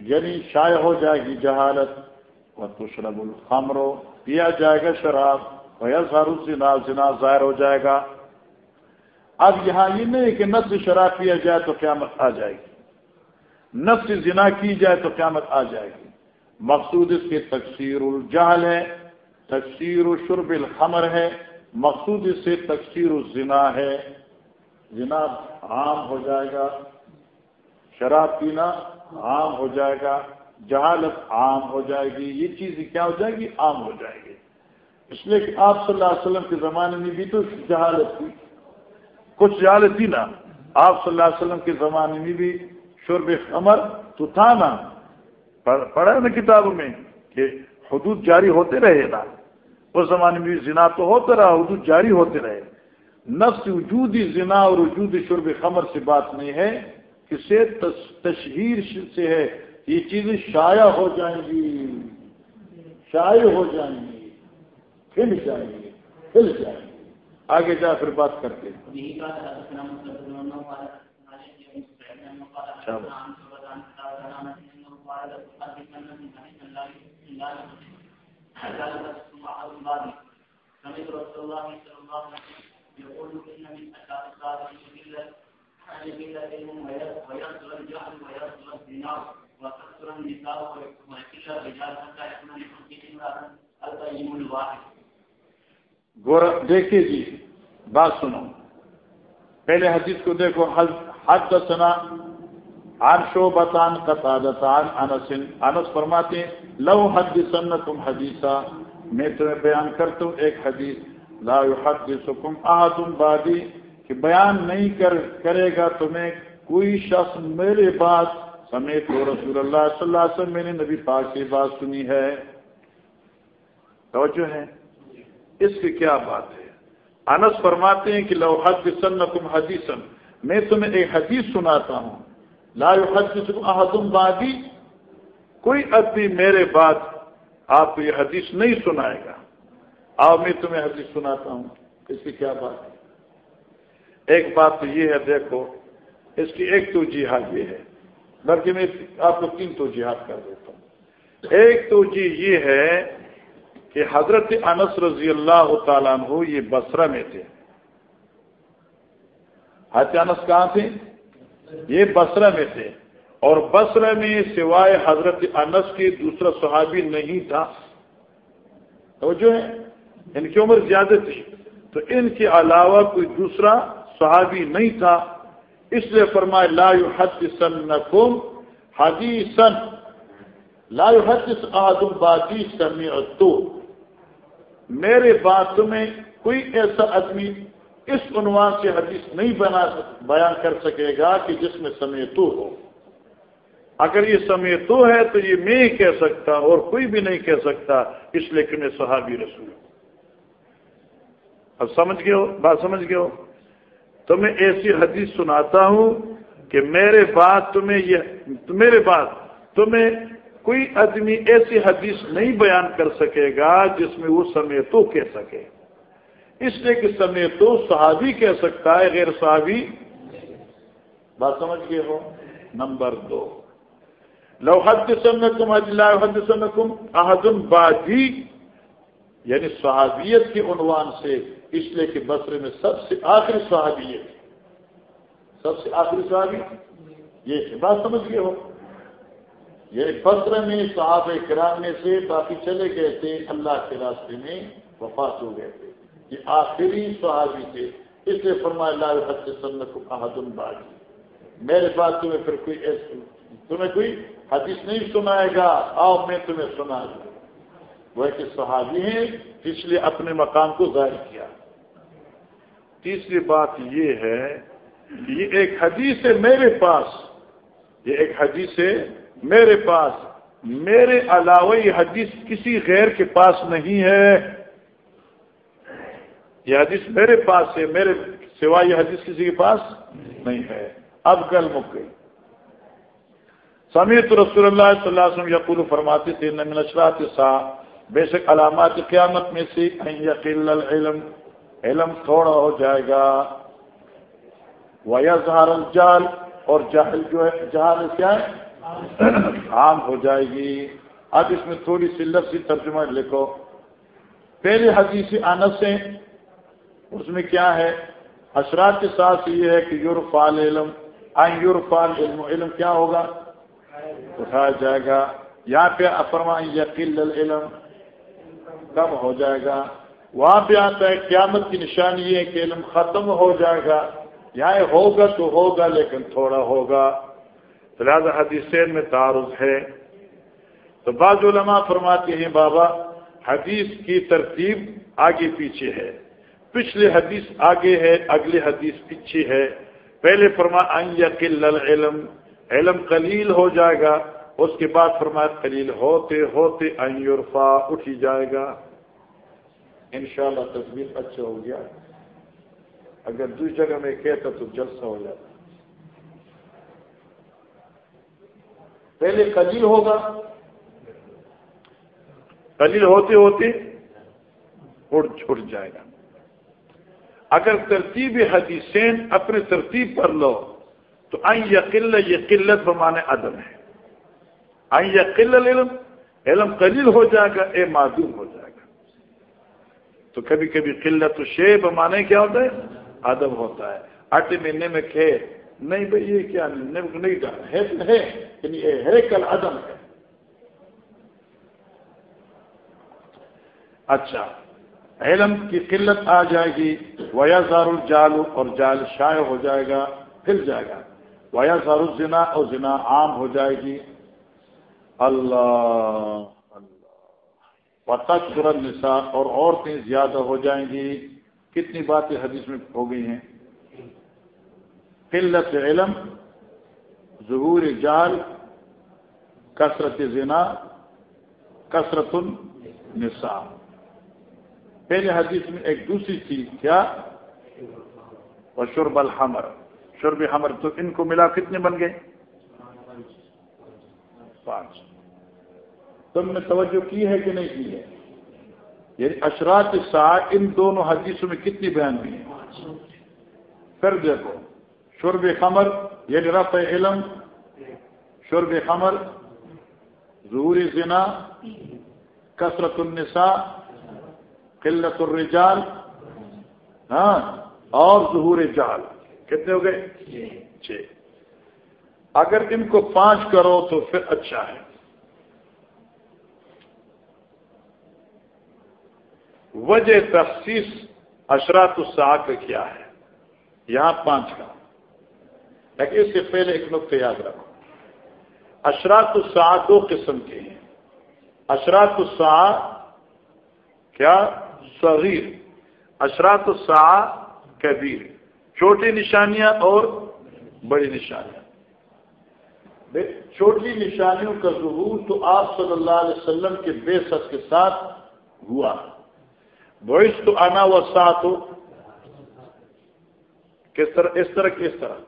یعنی شائع ہو جائے گی جہالت و تشرب الخمر، پیا جائے گا شراب و یزہر الزنا، زنا ظاہر ہو جائے گا۔ اب یہاں یہ نہیں کہ نفس شراب پیا جائے تو قیامت آ جائے گی۔ نفس زنا کی جائے تو قیامت آ جائے گی۔ مقصود اس کے تقسیر الجہل ہے تقسیر الشرب الخمر ہے، مقصود اس سے تقسیر الزنا ہے۔ زنا عام ہو جائے گا، شراب پینا عام ہو جائے گا، جہالت عام ہو جائے گی، یہ چیز کیا ہو جائے گی؟ عام ہو جائے گی۔ اس لیے کہ آپ صلی اللہ علیہ وسلم کے زمانے میں بھی تو جہالت تھی۔ کچھ جہالت تھی نا۔ آپ صلی اللہ علیہ وسلم کے زمانے میں بھی شرب خمر تو تھا نا۔ پڑھا نا کتابوں میں کہ حدود جاری ہوتے رہے نا اس زمانے میں بھی زنا تو ہوتا رہا، حدود جاری ہوتے رہے۔ نفس وجودی زنا اور وجود شرب خمر سے بات نہیں ہے۔ سے تشہیر سے ہے یہ چیزیں شائع ہو جائیں گی شائع ہو جائیں گی پھل جائیں گی پھل جائیں گی آگے جا پھر بات کرتے ہیں دیکھیے جی بات سنو۔ پہلے حدیث کو دیکھو، حد سنا آن شو بتان قطادتان انس انس فرماتے ہیں، لو حد سن تم حدیثہ میں تمہیں بیان کرتا ہوں، ایک حدیث، لا يحدثكم احد بعدی کہ بیان نہیں کر، کرے گا تمہیں کوئی شخص میرے بات سمیت ہو رسول اللہ صلی اللہ علیہ وسلم، میں نے نبی پاک کی بات سنی ہے۔ توجہ ہے؟ اس کی کیا بات ہے؟ انس فرماتے ہیں کہ لو حد سن تم حدیثن میں تمہیں ایک حدیث سناتا ہوں۔ لا حد احدم بادی کوئی آدمی میرے بات آپ کو یہ حدیث نہیں سنائے گا۔ آؤ میں تمہیں حدیث سناتا ہوں۔ اس کی کیا بات ہے؟ ایک بات تو یہ ہے، دیکھو، اس کی ایک تو جہاد یہ ہے۔ بلکہ میں آپ کو تین تو جہاد کر دیتا ہوں۔ ایک تو جی یہ ہے کہ حضرت انس رضی اللہ تعالیٰ عنہ یہ بسرا میں تھے۔ حضرت انس کہاں تھے؟ یہ بسرا میں تھے۔ اور بسرا میں سوائے حضرت انس کے دوسرا صحابی نہیں تھا۔ تو جو ہے، ان کی عمر زیادہ تھی۔ تو ان کے علاوہ کوئی دوسرا صحابی نہیں تھا، اس لیے فرمائے، لا يحدثنكم حدیثا، لا يحدث احد بعدی سمعت میرے بات میں کوئی ایسا آدمی اس عنوان سے حدیث نہیں بنا بیان کر سکے گا کہ جس میں سمیتو ہو۔ اگر یہ سمیتو ہے تو یہ میں کہہ سکتا اور کوئی بھی نہیں کہہ سکتا، اس لیے کہ میں صحابی رسول اب سمجھ گئے ہو؟ بات سمجھ گئے ہو؟ تو میں ایسی حدیث سناتا ہوں کہ میرے بات تمہیں یہ میرے بات تمہیں کوئی آدمی ایسی حدیث نہیں بیان کر سکے گا جس میں وہ سمیتو کہہ سکے۔ اس لیے کہ سمیتو صحابی کہہ سکتا ہے، غیر صحابی۔ بات سمجھ گئے ہو؟ نمبر دو۔ لو حد سنکم اللہ حد سنکم بادی یعنی صحابیت کے عنوان سے اس لیے کہ بصرے میں سب سے آخری صحابیت سب سے آخری صحابی؟ یہ بات سمجھ گئے ہو۔ یہ بصرے میں صحاب کرام میں سے باقی چلے گئے تھے، اللہ کے راستے میں وفات ہو گئے تھے۔ یہ آخری صحابی تھے۔ اس لیے فرمایا اللہ حد سنکم احد بادی میرے پاس تمہیں پھر کوئی ایسے تمہیں کوئی حدیث نہیں سنائے گا۔ آؤ، میں تمہیں سنا دوں۔ وہ کہ صحابی ہیں اس لیے اپنے مقام کو ظاہر کیا۔ تیسری بات یہ ہے کہ یہ ایک حدیث ہے میرے پاس۔ یہ ایک حدیث ہے میرے پاس۔ میرے علاوہ یہ حدیث کسی غیر کے پاس نہیں ہے۔ یہ حدیث میرے پاس ہے، میرے سوائے یہ حدیث کسی کے پاس نہیں ہے۔ اب گل مک گئی۔ سمیت رسول اللہ صلی اللہ علیہ وسلم یقول فرماتے تھے نمن اشرات سا بے شک علامات قیامت میں سے یقین العلم علم تھوڑا ہو جائے گا۔ ویظہر الجال اور جہل جو ہے، جہل کیا ہے؟ عام ہو جائے گی۔ اب اس میں تھوڑی سی لفظی ترجمہ لکھو۔ پہلے حدیث انس سے اس میں کیا ہے؟ اشرات کے ساتھ یہ ہے کہ یورفال علم آئیں یورفال علم علم کیا ہوگا؟ اٹھایا جائے گا۔ یہاں پہ افرما یقین العلم، کم ہو جائے گا۔ وہاں پہ آتا ہے، قیامت کی نشانی یہ کہ علم ختم ہو جائے گا۔ یہاں ہوگا تو ہوگا، لیکن تھوڑا ہوگا۔ لہٰذا حدیثین میں تعارض ہے۔ تو بعض علماء فرماتے ہیں، بابا، حدیث کی ترتیب آگے پیچھے ہے۔ پچھلے حدیث آگے ہے اگلے حدیث پیچھے ہے۔ پہلے فرما یقل العلم علم قلیل ہو جائے گا، اس کے بعد فرمایا قلیل ہوتے ہوتے ایورفا اٹھی جائے گا۔ انشاءاللہ تصویر اچھا ہو گیا۔ اگر دوسری جگہ میں کہتا تو جلسہ ہو جاتا۔ پہلے قلیل ہوگا۔ قلیل ہوتے ہوتے اڑ اٹھ جائے گا۔ اگر ترتیب حدیثین اپنے ترتیب پر لو، تو این یقل یہ قلت بمانے عدم ہے۔ این یقل علم علم قلیل ہو جائے گا، اے معدوم ہو جائے گا۔ تو کبھی کبھی قلت و شے بمانے کیا ہوتا ہے؟ عدم ہوتا ہے۔ آٹھ مہینے میں کھے نہیں بھائی، یہ کیا نہیں ڈالا ہے تو ہے یعنی یہ ہے کل عدم ہے۔ اچھا علم کی قلت آ جائے گی ویا زار الجال اور جال شائع ہو جائے گا پھر جائے گا۔ ویا سارو زنا اور زنا عام ہو جائے گی۔ اللہ۔ اللہ نسا اور عورتیں زیادہ ہو جائیں گی۔ کتنی باتیں حدیث میں ہو گئی ہیں۔ قلت علم، ظہور جال کثرت زنا، کثرت النساء۔ پہلے حدیث میں ایک دوسری چیز کیا؟ شرب الحمر۔ شرب حمر تو ان کو ملا کتنے بن گئے؟ پانچ۔ تم نے توجہ کی ہے کہ نہیں کی ہے؟ یعنی اشرات سات ان دونوں حدیثوں میں کتنی بیان ہوئی ہیں؟ پھر دیکھو، شرب خمر یعنی رفع علم، شرب خمر، ظہور زنا، کثرت النساء، قلت الرجال ہاں اور ظہور جال۔ کتنے ہو گئے؟ چھ۔ اگر ان کو پانچ کرو تو پھر اچھا ہے۔ وجہ تخصیص اشرات الساعت کا کیا ہے؟ یہاں پانچ کا۔ لیکن اس سے پہلے ایک نقطہ یاد رکھو۔ اشرات الساعت دو قسم کے ہیں۔ اشرات الساعت کیا؟ صغیر۔ اشرات الساعت کبیر۔ چھوٹی نشانیاں اور بڑی نشانیاں۔ چھوٹی نشانیوں کا ظہور تو آپ صلی اللہ علیہ وسلم کے بے کے ساتھ ہوا۔ بوئس تو آنا و ساتھ کس طرح اس طرح کس طرح.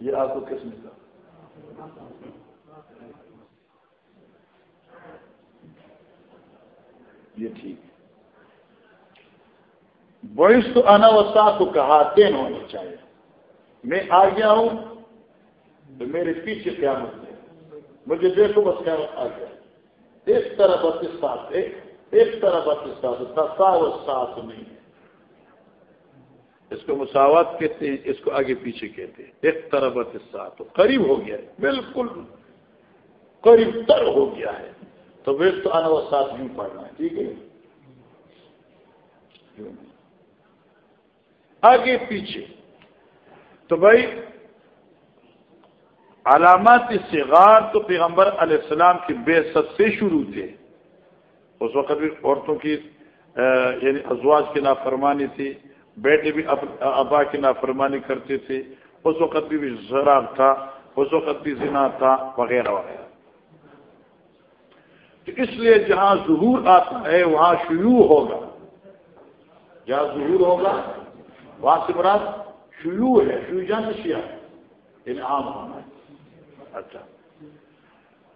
یہ آپ کو کس نے کہا یہ ٹھیک. بوئس تو انا وسا کو کہا تین ہونے چاہیے میں آ گیا ہوں تو میرے پیچھے کیا مت مجھے دیکھو بس کیا آ گیا۔ ایک طرح بتیس سات ایک طرح بتیس سات تھا سا نہیں اس کو مساوات کہتے ہیں، اس کو آگے پیچھے کہتے ہیں۔ ایک طرح بتیس سات قریب ہو گیا ہے۔ بالکل قریب تر ہو گیا ہے۔ تو ویس تو آنا وہ ساتھ نہیں پڑھنا ہے، ٹھیک ہے؟ آگے پیچھے۔ تو بھائی، علامات صغار تو پیغمبر علیہ السلام کی بے ست سے شروع تھے۔ اس وقت بھی عورتوں کی یعنی ازواج کی نافرمانی تھی، بیٹے بھی ابا کی نافرمانی کرتے تھے۔ اس وقت بھی زراب تھا، اس وقت بھی زنا تھا، وغیرہ وغیرہ۔ تو اس لیے جہاں ظہور آتا ہے، وہاں شیوع ہوگا۔ جہاں ظہور ہوگا، وہاں سے مراد شیوع ہے شیو جان انعام ہونا ہے اچھا۔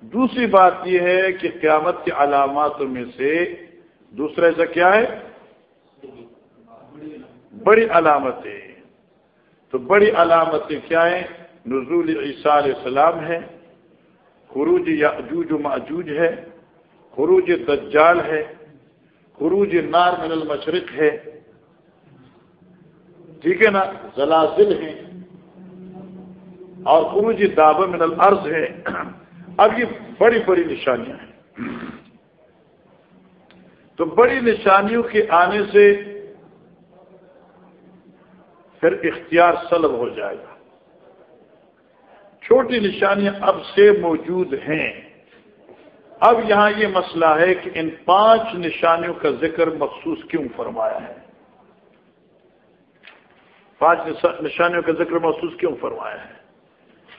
دوسری بات یہ ہے کہ قیامت کی علامات میں سے دوسرا ایسا کیا ہے؟ بڑی علامتیں۔ تو بڑی علامتیں کیا ہیں؟ نزول عیسیٰ علیہ السلام ہے، خروج یا و معجوج ہے، خروج دجال ہے، خروج نار من المشرق ہے۔ ٹھیک ہے نا؟ زلازل ہیں اور خروج داب من الارض ہے اب یہ بڑی بڑی نشانیاں ہیں۔ تو بڑی نشانیوں کے آنے سے پھر اختیار سلب ہو جائے گا۔ چھوٹی نشانیاں اب سے موجود ہیں۔ اب یہاں یہ مسئلہ ہے کہ ان پانچ نشانیوں کا ذکر مخصوص کیوں فرمایا ہے؟ پانچ نشانیوں کا ذکر مخصوص کیوں فرمایا ہے؟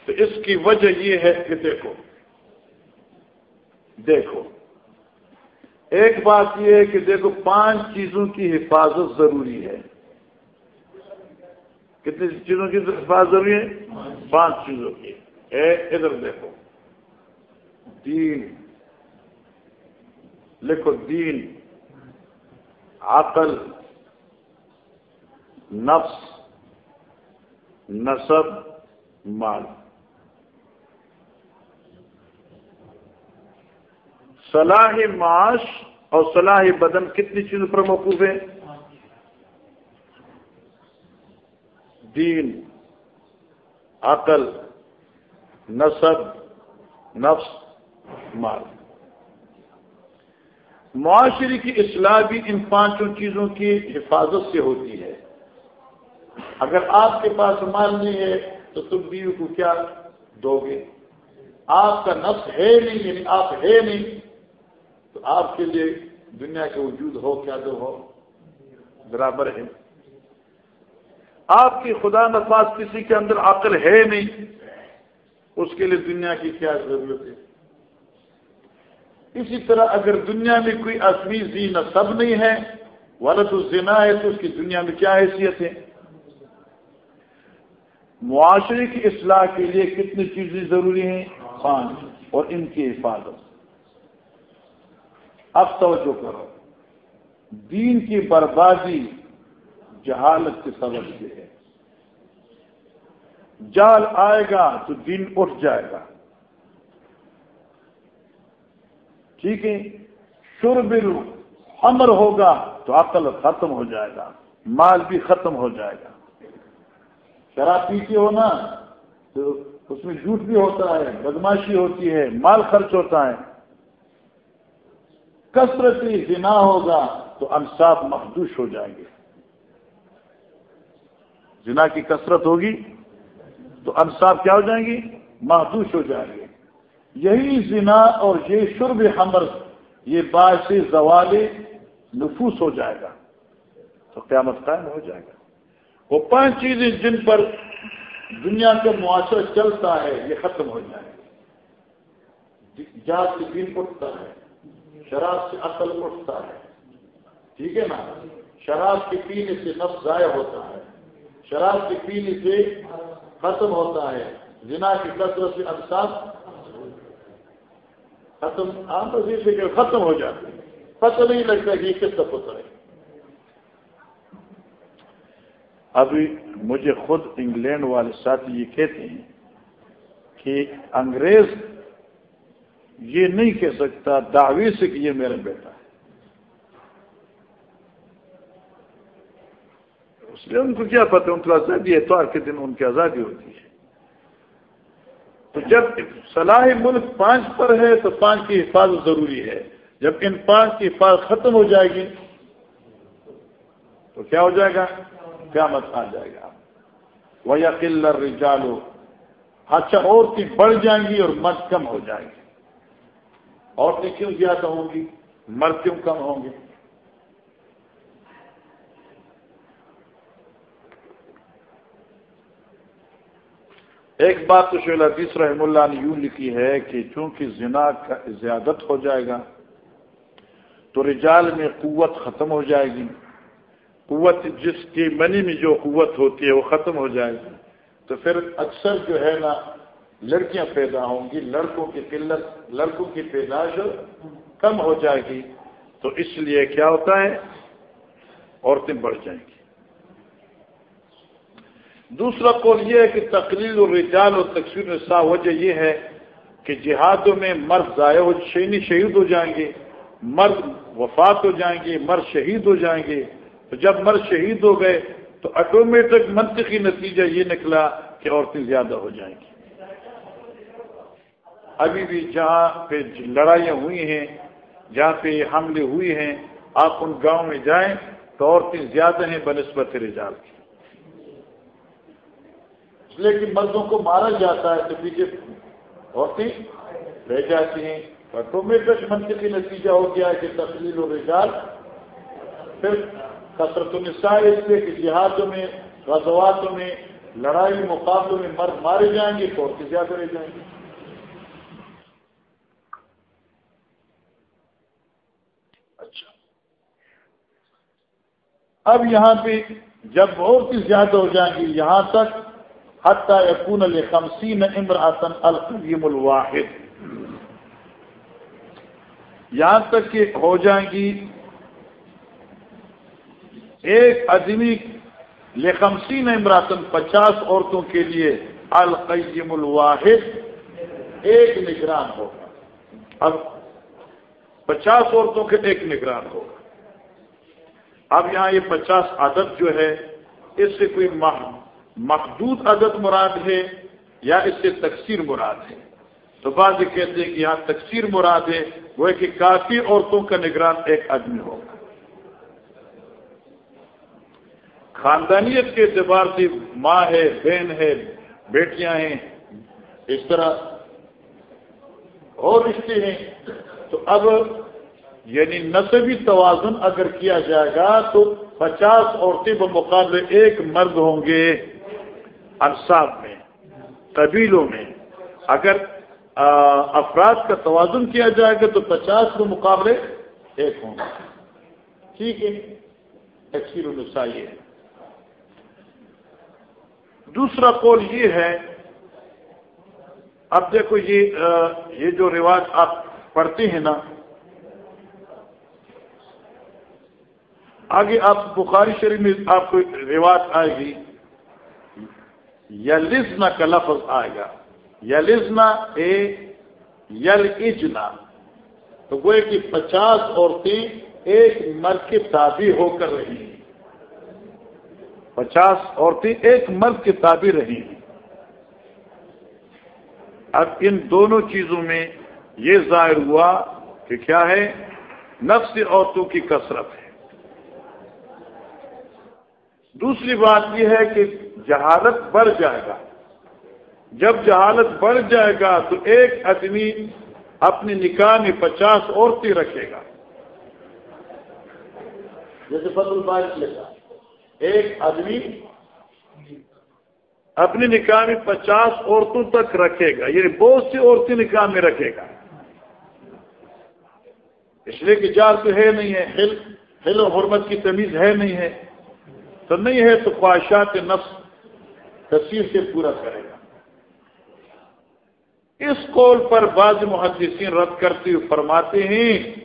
تو اس کی وجہ یہ ہے کہ دیکھو دیکھو، ایک بات یہ ہے کہ دیکھو، پانچ چیزوں کی حفاظت ضروری ہے۔ کتنی چیزوں کی حفاظت ضروری ہے؟ پانچ چیزوں کی۔ ادھر دیکھو۔ تین لکھو، دین۔ عقل۔ نفس۔ نصب مال۔ صلاح معاش اور صلاح بدن کتنی چیزوں پر موقوف ہے دین، عقل، نصب، نفس، مال۔ معاشرے کی اصلاح بھی ان پانچوں چیزوں کی حفاظت سے ہوتی ہے۔ اگر آپ کے پاس مال نہیں ہے تو تم بیوی کو کیا دو گے آپ کا نفس ہے نہیں یعنی آپ ہے نہیں، تو آپ کے لیے دنیا کے وجود ہو، کیا جو ہو؟ برابر ہے۔ آپ کی خدا نفاذ کسی کے اندر عقل ہے نہیں، اس کے لیے دنیا کی کیا ضرورت ہے؟ اسی طرح اگر دنیا میں کوئی اصلی زی نصب نہیں ہے، ولد الزنا ہے تو اس کی دنیا میں کیا حیثیت ہے؟ معاشرے کی اصلاح کے لیے کتنی چیزیں ضروری ہیں؟ پانچ۔ اور ان کی حفاظت۔ اب توجہ کرو۔ دین کی بربادی جہالت کے سبب سے ہے۔ جال آئے گا تو دین اٹھ جائے گا۔ ٹھیک ہے؟ شرب امر ہوگا تو عقل ختم ہو جائے گا۔ مال بھی ختم ہو جائے گا۔ شراب پیتی ہو نا، تو اس میں جھوٹ بھی ہوتا ہے، بدماشی ہوتی ہے، مال خرچ ہوتا ہے۔ کثرتی زنا ہوگا تو انصاف محدوش ہو جائیں گے۔ زنا کی کثرت ہوگی تو انصاف کیا ہو جائیں گی؟ محدود ہو جائیں گے۔ یہی زنا اور یہ شرب حمر یہ باعث زوال نفوس ہو جائے گا۔ تو قیامت قائم ہو جائے گا۔ وہ پانچ چیزیں جن پر دنیا کا معاشرہ چلتا ہے، یہ ختم ہو جائے۔ جات سے دین اٹھتا ہے، شراب سے عقل اٹھتا ہے۔ ٹھیک ہے نا؟ شراب کے پینے سے نفس ضائع ہوتا ہے۔ شراب کے پینے سے ختم ہوتا ہے۔ جنا کی کثرت سے انسان ختم عام تصویر سے ختم ہو جاتے پتہ نہیں لگتا کہ یہ کس کا پتہ ہے۔ ابھی مجھے خود انگلینڈ والے ساتھی یہ کہتے ہیں کہ انگریز یہ نہیں کہہ سکتا، دعوی سے کہ یہ میرا بیٹا ہے۔ اس لیے ان کو کیا پتا ان کو آزادی اتوار کے دن ان کی آزادی ہوتی ہے۔ تو جب صلاح ملک پانچ پر ہے تو پانچ کی حفاظت ضروری ہے۔ جب ان پانچ کی حفاظت ختم ہو جائے گی تو کیا ہو جائے گا؟ قیامت آ جائے گا۔ وہ یقل رجالو اچھا عورتیں بڑھ جائیں گی اور مرد کم ہو جائیں گی عورتیں کیوں زیادہ ہوں گی؟ مرد کیوں کم ہوں گے؟ ایک بات تو شیل حدیث رحم اللہ نے یوں لکھی ہے کہ چونکہ زنا کا زیادت ہو جائے گا، تو رجال میں قوت ختم ہو جائے گی۔ قوت جس کی منی میں جو قوت ہوتی ہے وہ ختم ہو جائے گی۔ تو پھر اکثر جو ہے نا، لڑکیاں پیدا ہوں گی، لڑکوں کی قلت، لڑکوں کی پیدائش کم ہو جائے گی۔ تو اس لیے کیا ہوتا ہے؟ عورتیں بڑھ جائیں گی۔ دوسرا قول یہ ہے کہ تقلیل و رجال اور تقسیم سا وجہ یہ ہے کہ جہادوں میں مرد ضائع ہو شینی شہید ہو جائیں گے، مرد وفات ہو جائیں گے، مرد شہید ہو جائیں گے۔ تو جب مرد شہید ہو گئے تو آٹومیٹک منطقی نتیجہ یہ نکلا کہ عورتیں زیادہ ہو جائیں گی۔ ابھی بھی جہاں پہ لڑائیاں ہوئی ہیں، جہاں پہ حملے ہوئے ہیں، آپ ان گاؤں میں جائیں تو عورتیں زیادہ ہیں بنسبت رجال کی۔ اس لیے کہ مردوں کو مارا جاتا ہے تو پیچھے عورتیں رہ جاتی ہیں۔ آٹومیٹک منطقی نتیجہ ہو گیا کہ تفصیل و رجال پھر کثرت النساء اس لیے کہ جہادوں میں، غزواتوں میں، لڑائی، مقابلوں میں مرد مارے جائیں گے، تو اور زیادہ رہ جائیں گے۔ اچھا۔ اب یہاں پہ جب اور بھی زیادہ ہو جائیں گی یہاں تک حتیٰ یقون الخمسین امراطن القیم الواحد۔ یہاں تک کہ ہو جائیں گی ایک آدمی لکھمسی امراتن پچاس عورتوں کے لیے القیم الواحد ایک نگران ہوگا۔ اب پچاس عورتوں کے ایک نگران ہوگا۔ اب یہاں یہ پچاس عدد جو ہے، اس سے کوئی محدود عدد مراد ہے یا اس سے تقسیر مراد ہے؟ تو بعض کہتے ہیں کہ یہاں تقسیر مراد ہے، وہ کہ کافی عورتوں کا نگران ایک آدمی ہوگا۔ خاندانیت کے اعتبار سے ماں ہے، بہن ہے، بیٹیاں ہیں، اس طرح اور رشتے ہیں۔ تو اب یعنی نصبی توازن اگر کیا جائے گا تو پچاس عورتیں بمقابلے ایک مرد ہوں گے انصاف میں، قبیلوں میں۔ اگر افراد کا توازن کیا جائے گا تو پچاس کے مقابلے ایک ہوں گے۔ ٹھیک ہے ایکسپیرنس آئیے دوسرا قول یہ ہے، اب دیکھو یہ یہ جو رواج آپ پڑھتے ہیں نا، آگے آپ بخاری شریف میں آپ کو رواج آئے گی، یلزنا کا لفظ آئے گا، یلزنا اے یل اجنا تو وہ کہ پچاس عورتیں ایک مرد کے تابع ہو کر رہی ہیں۔ پچاس عورتیں ایک مرد کے تابع رہی ہیں۔ اب ان دونوں چیزوں میں یہ ظاہر ہوا کہ کیا ہے؟ نفس عورتوں کی کثرت ہے۔ دوسری بات یہ ہے کہ جہالت بڑھ جائے گا۔ جب جہالت بڑھ جائے گا تو ایک آدمی اپنی نکاح میں پچاس عورتیں رکھے گا۔ جیسے فضل بارش لکھا ایک آدمی اپنی نکاح میں پچاس عورتوں تک رکھے گا یعنی بہت سی عورتیں نکاح میں رکھے گا۔ اس لیے کہ جار تو ہے نہیں ہے ہل و حرمت کی تمیز ہے نہیں ہے۔ تو نہیں ہے تو خواہشات نفس تصویر سے پورا کرے گا۔ اس قول پر بعض محدثین رد کرتے ہوئے فرماتے ہیں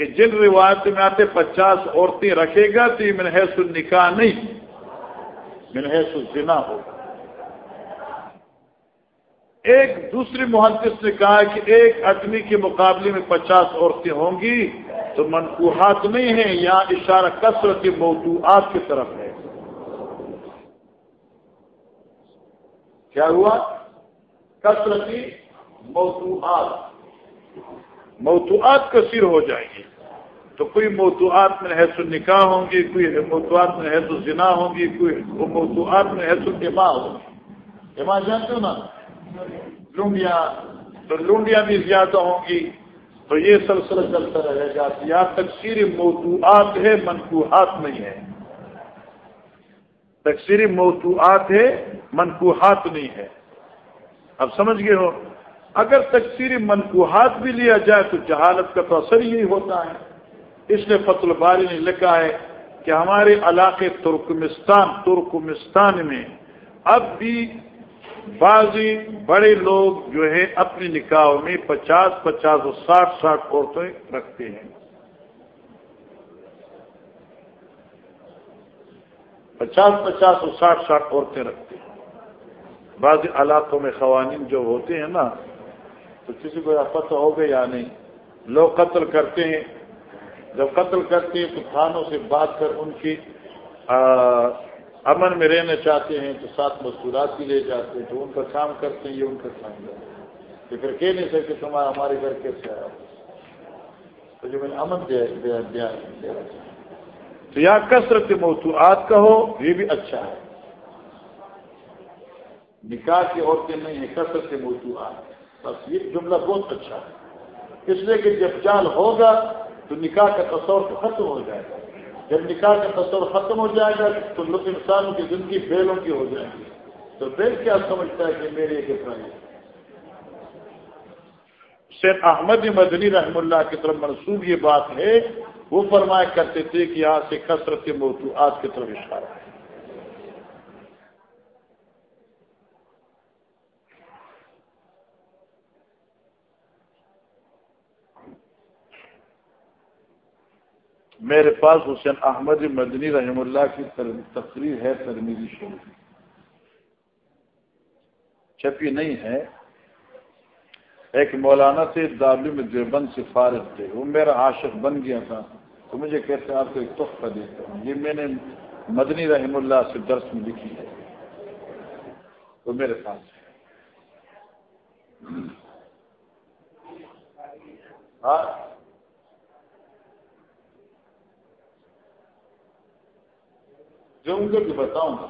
کہ جن روایت میں آتے پچاس عورتیں رکھے گا تو یہ منحص نکاح نہیں، منحص الزنا ہوگا۔ ایک دوسری محدث نے کہا کہ ایک آدمی کے مقابلے میں پچاس عورتیں ہوں گی تو منقوحات نہیں ہیں، یہاں اشارہ کثرت موضوعات کی طرف ہے۔ کیا ہوا؟ کثرتی موضوعات۔ موضوعات کثیر ہو جائیں گی تو کوئی موضوعات میں حیث النکاح ہوں گی کوئی موضوعات میں حیث الزنا ہوں گی کوئی موضوعات میں حیث الجماع ہوگی جمع جانتے ہو نا؟ لونڈیاں تو لونڈیاں بھی زیادہ ہوں گی۔ تو یہ سلسلہ چلتا رہے گا یا تقسیری موضوعات ہے منقوحات نہیں ہے۔ تقسیری موضوعات ہے منقوحات نہیں ہے۔ اب سمجھ گئے ہو؟ اگر تقسیری منقوحات بھی لیا جائے تو جہالت کا تو اثر یہی ہوتا ہے۔ اس لیے فت الباری نے لکھا ہے کہ ہمارے علاقے ترکمستان ترکمستان میں اب بھی بعضی بڑے لوگ جو ہے اپنی نکاح میں پچاس پچاس اور ساٹھ ساٹھ عورتیں رکھتے ہیں۔ پچاس پچاس اور ساٹھ ساٹھ عورتیں رکھتے ہیں۔ بعض علاقوں میں قوانین جو ہوتے ہیں نا تو کسی کو پتہ ہوگا یا نہیں؟ لوگ قتل کرتے ہیں۔ جب قتل کرتے ہیں تو تھانوں سے بات کر ان کی امن میں رہنا چاہتے ہیں تو ساتھ مستورات بھی لے جاتے ہیں تو ان کا کام کرتے ہیں، یہ ان کا کام کرتے ہیں پھر کہہ نہیں سکتے تمہارا، ہمارے گھر کیسے آیا؟ تو جو میں نے امن دیا دیا تو یہاں کثرت موضوعات کا ہو یہ بھی اچھا ہے۔ نکاح کی عورتیں نہیں ہیں، کثرت موضوعات۔ بس یہ جملہ بہت اچھا ہے۔ اس لیے کہ جب چال ہوگا تو نکاح کا تصور تو ختم ہو جائے گا۔ جب نکاح کا تصور ختم ہو جائے گا تو انسانوں کی زندگی بیلوں کی ہو جائے گی۔ تو بیل کیا سمجھتا ہے کہ میرے ایک شیخ احمد مدنی رحم اللہ کی طرف منسوب یہ بات ہے، وہ فرمایا کرتے تھے کہ یہاں سے کثرت کے موضوعات کی طرف اشارہ ہے۔ میرے پاس حسین احمد مدنی رحم اللہ کی تقریر ہے ترمیری شروع چھپی نہیں ہے۔ ایک مولانا سے میں دیوبند سے فارغ تھے وہ میرا عاشق بن گیا تھا۔ تو مجھے کہتے آپ کو ایک تحفہ دیتا ہوں۔ یہ میں نے مدنی رحم اللہ سے درس میں لکھی ہے۔ تو میرے پاس ہے۔ ہاں؟ جو ان کو بھی بتاؤں گا۔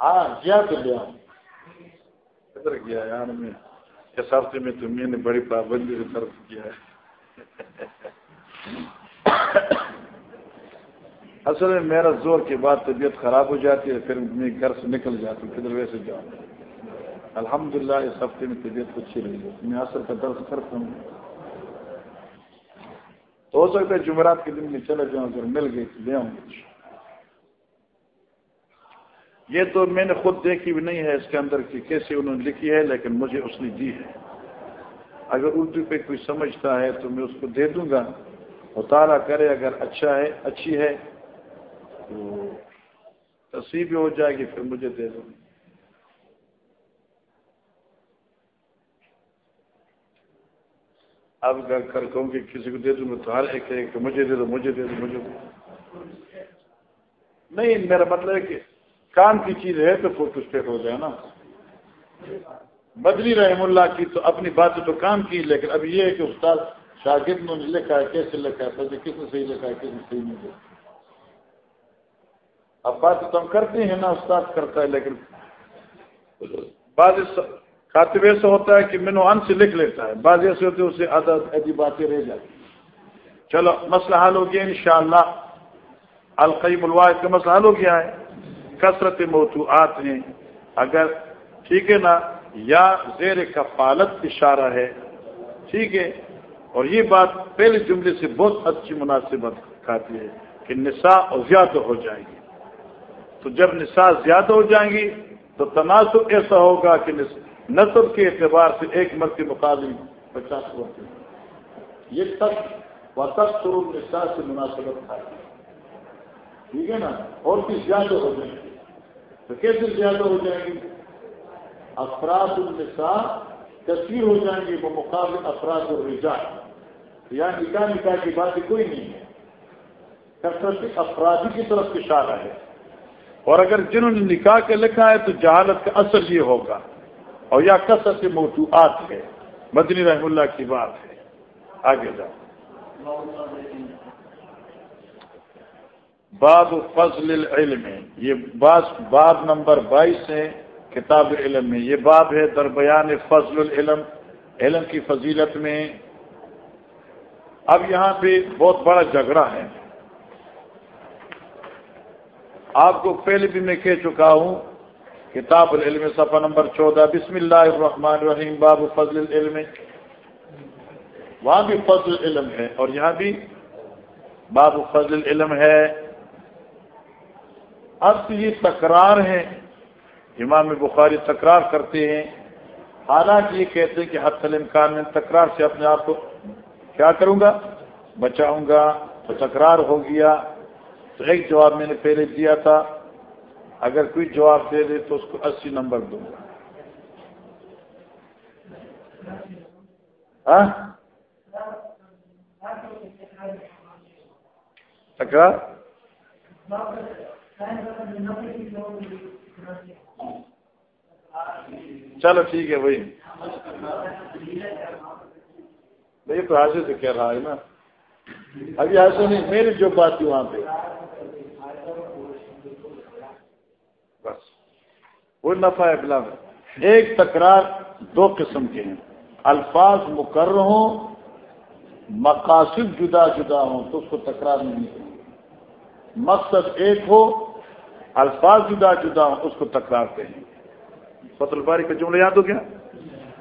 ہاں کیا تو لیا ادھر گیا یار میں۔ اس ہفتے میں تو میں نے بڑی پابندی سے طرف کیا ہے۔ اصل میں میرا زور کے بعد طبیعت خراب ہو جاتی ہے، پھر میں گھر سے نکل جاتا ہوں، کدھر ویسے جاؤں۔ الحمد للہ اس ہفتے میں طبیعت اچھی رہی ہے۔ میں اصل کا درد کرتا ہوں تو ہو سکتا ہے جمعرات کے دن میں چلے جاؤں اگر مل گئی تو لے آؤں گے یہ تو میں نے خود دیکھی بھی نہیں ہے اس کے اندر کی کیسے انہوں نے لکھی ہے، لیکن مجھے اس نے دی ہے۔ اگر اردو پہ کوئی سمجھتا ہے تو میں اس کو دے دوں گا۔ مطالعہ کرے، اگر اچھا ہے، اچھی ہے، تو تصویر بھی ہو جائے گی، پھر مجھے دے دوں گا اب کر کہوں کہ کسی کو دے دوں تو ہر ایک کہ مجھے دے دو، مجھے دے دو، مجھے دو۔ نہیں، میرا مطلب ہے کہ کام کی چیز ہے تو فوٹو اسٹیٹ ہو جائے نا۔ بدلی رحم اللہ کی تو اپنی بات تو کام کی، لیکن اب یہ ہے کہ استاد شاگرد نے لکھا ہے، کیسے لکھا ہے کس نے صحیح لکھا ہے، کس نے صحیح نہیں لکھا اب بات تو ہم کرتے ہیں نا، استاد کرتا ہے، لیکن بعض کاتب ایسا ہوتا ہے کہ مینو ان سے لکھ لیتا ہے۔ بعض ایسے ہوتے اسے عدد ایسی باتیں رہ جاتی چلو، مسئلہ حل ہو گیا انشاءاللہ۔ القیم الواحد کا مسئلہ حل ہو گیا ہے۔ کثرت موضوعات ہیں۔ اگر ٹھیک ہے نا، یا زیر کفالت اشارہ ہے۔ ٹھیک ہے۔ اور یہ بات پہلے جملے سے بہت اچھی مناسبت کھاتی ہے کہ نساء زیادہ ہو جائیں گی تو جب نساء زیادہ ہو جائیں گی تو تناسب ایسا ہوگا کہ نصب کے اعتبار سے ایک مرد کے مقابل پچاس ہوتے ہیں۔ یہ تک و تک سروپ نساء سے مناسبت تھا ٹھیک ہے نا؟ اور بھی زیادہ ہو جائیں گے۔ تو کیسے زیادہ ہو جائیں گی افراد النساء تصویر ہو جائیں گے، وہ مقابل افراد الرجال۔ یا نکاح نکاح کی بات کوئی نہیں ہے۔ کثرت افرادی کی طرف اشارہ ہے۔ اور اگر جنہوں نے نکاح کے لکھا ہے تو جہالت کا اثر یہ ہوگا۔ اور یا کثرت موضوعات ہے، مدنی رحم اللہ کی بات ہے۔ آگے جاؤ۔ باب فضل العلم، یہ باب نمبر بائیس ہے کتاب علم میں۔ یہ باب ہے دربیان فضل العلم، علم کی فضیلت میں۔ اب یہاں پہ بہت بڑا جھگڑا ہے۔ آپ کو پہلے بھی میں کہہ چکا ہوں کتاب العلم، صفحہ نمبر چودہ۔ بسم اللہ الرحمن الرحیم، باب فضل العلم۔ وہاں بھی فضل علم ہے اور یہاں بھی باب فضل العلم ہے۔ اب یہ تکرار ہے۔ امام بخاری تکرار کرتے ہیں۔ حالانکہ یہ کہتے ہیں کہ حد امکان میں تکرار سے اپنے آپ کو کیا کروں گا؟ بچاؤں گا۔ تو تکرار ہو گیا۔ تو ایک جواب میں نے پہلے دیا تھا۔ اگر کوئی جواب دے دے تو اس کو اسی نمبر دوں گا۔ ہاں؟ تکرار چلو ٹھیک ہے بھائی۔ یہ تو حاصل سے کہہ رہا ہے نا۔ ابھی ایسا نہیں، میری جو بات تھی وہاں پہ۔ بس۔ وہ نفع ہے ایک تکرار دو قسم کے ہیں۔ الفاظ مقرر ہوں، مقاصد جدا جدا ہوں، تو اس کو تکرار نہیں مقصد ایک ہو، الفاظ جدا جدا ہوں، اس کو تکرارتے ہیں فت الباری کا جملہ یاد ہو گیا؟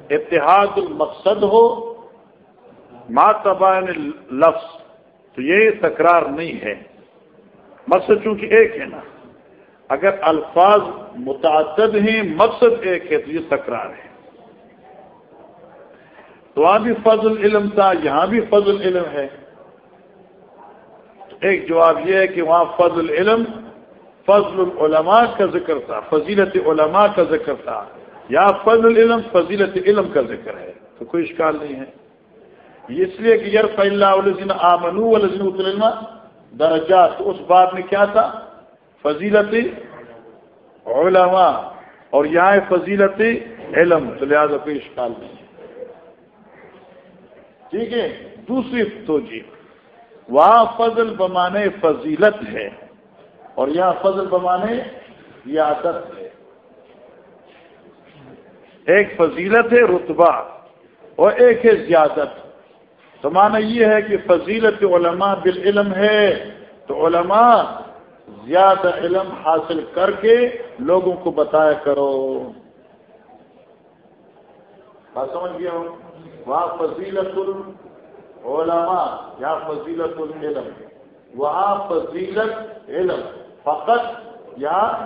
اتحاد المقصد ہو ماتبان لفظ تو یہ تکرار نہیں ہے۔ مقصد چونکہ ایک ہے نا۔ اگر الفاظ متعدد ہیں، مقصد ایک ہے، تو یہ تکرار ہے۔ تو وہاں بھی فضل علم تھا، یہاں بھی فضل علم ہے۔ ایک جواب یہ ہے کہ وہاں فضل علم فضل العلماء کا ذکر تھا، فضیلت علماء کا ذکر تھا۔ یا فضل علم فضیلت علم کا ذکر ہے۔ تو کوئی اشکال نہیں ہے۔ اس لیے کہ یار اللہ آمنو الزین درجات اس بات میں کیا تھا؟ فضیلت علماء اور یہاں فضیلت علم، تو لہٰذا کوئی اشکال نہیں ٹھیک ہے، دوسری تو جی وہاں فضل بمانے فضیلت ہے اور یہاں فضل بمانے عادت ہے۔ ایک فضیلت ہے رتبہ اور ایک ہے زیادت۔ تو معنی یہ ہے کہ فضیلت علماء بالعلم ہے، تو علماء زیادہ علم حاصل کر کے لوگوں کو بتایا کرو۔ سمجھ گیا ہوں؟ وہاں فضیلت العلماء یا فضیلت العلم۔ وہاں فضیلت علم۔ فقط یا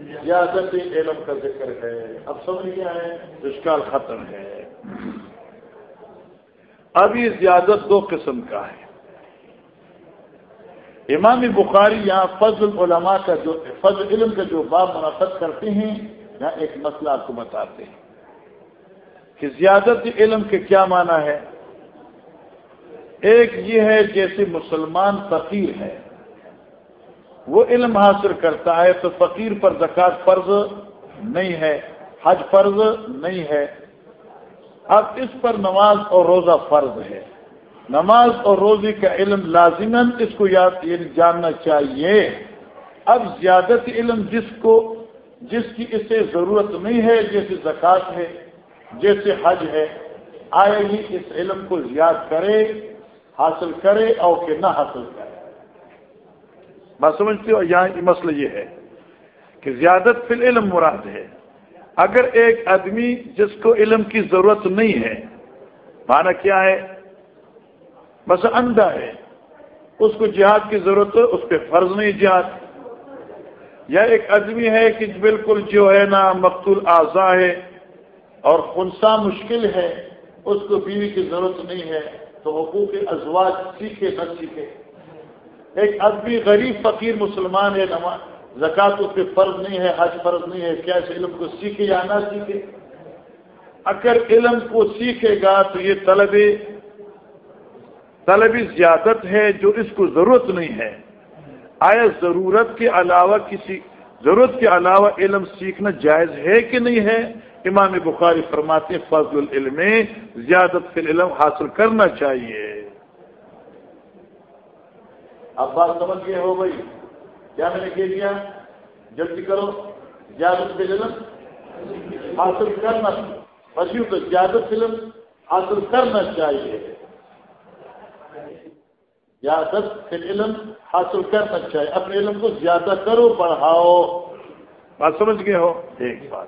زیادت علم کا ذکر ہے۔ اب سمجھ گیا ہے؟ دشکال ختم ہے۔ اب یہ زیادت دو قسم کا ہے۔ امام بخاری یہاں فضل علماء کا جو فضل علم کا جو باب منعقد کرتے ہیں، یہاں ایک مسئلہ آپ کو بتاتے ہیں کہ زیادت علم کے کیا معنی ہے؟ ایک یہ ہے جیسے مسلمان فقیر ہے، وہ علم حاصل کرتا ہے تو فقیر پر زکات فرض نہیں ہے، حج فرض نہیں ہے، اب اس پر نماز اور روزہ فرض ہے۔ نماز اور روزے کا علم لازمن اس کو یاد یعنی جاننا چاہیے۔ اب زیادت علم جس کو جس کی اس سے ضرورت نہیں ہے، جیسے زکوٰۃ ہے، جیسے حج ہے، آئے ہی اس علم کو یاد کرے، حاصل کرے اور کہ نہ حاصل کرے۔ میں سمجھتی ہوں یہاں مسئلہ یہ ہے کہ زیادت فی العلم مراد ہے۔ اگر ایک آدمی جس کو علم کی ضرورت نہیں ہے مانا کیا ہے؟ بس اندھا ہے۔ اس کو جہاد کی ضرورت ہے، اس پہ فرض نہیں جہاد۔ یا ایک آدمی ہے کہ بالکل جو ہے نا مقتول اعضا ہے اور خنسا مشکل ہے، اس کو بیوی کی ضرورت نہیں ہے، تو حقوق ازواج سیکھے، نہ سیکھے۔ ایک آدمی غریب فقیر مسلمان ہے نماز زکوٰۃ اس پہ فرض نہیں ہے، حج فرض نہیں ہے، کیا اس علم کو سیکھے یا نہ سیکھے؟ اگر علم کو سیکھے گا تو یہ طلب طلبی زیادت ہے جو اس کو ضرورت نہیں ہے۔ آیا ضرورت کے علاوہ کسی ضرورت کے علاوہ علم سیکھنا جائز ہے کہ نہیں ہے؟ امام بخاری فرماتے ہیں، فضل العلم، زیادت فی العلم حاصل کرنا چاہیے۔ اب بات سمجھ گئے ہو بھائی؟ کیا میں نے کہہ دیا؟ جلدی کرو۔ زیادت فی العلم حاصل کرنا۔ بچیوں کو زیادت فلم حاصل کرنا چاہیے۔ زیادت علم حاصل کرنا چاہیے اپنے علم کو زیادہ کرو پڑھاؤ بات سمجھ گئے ہو؟ ایک بات۔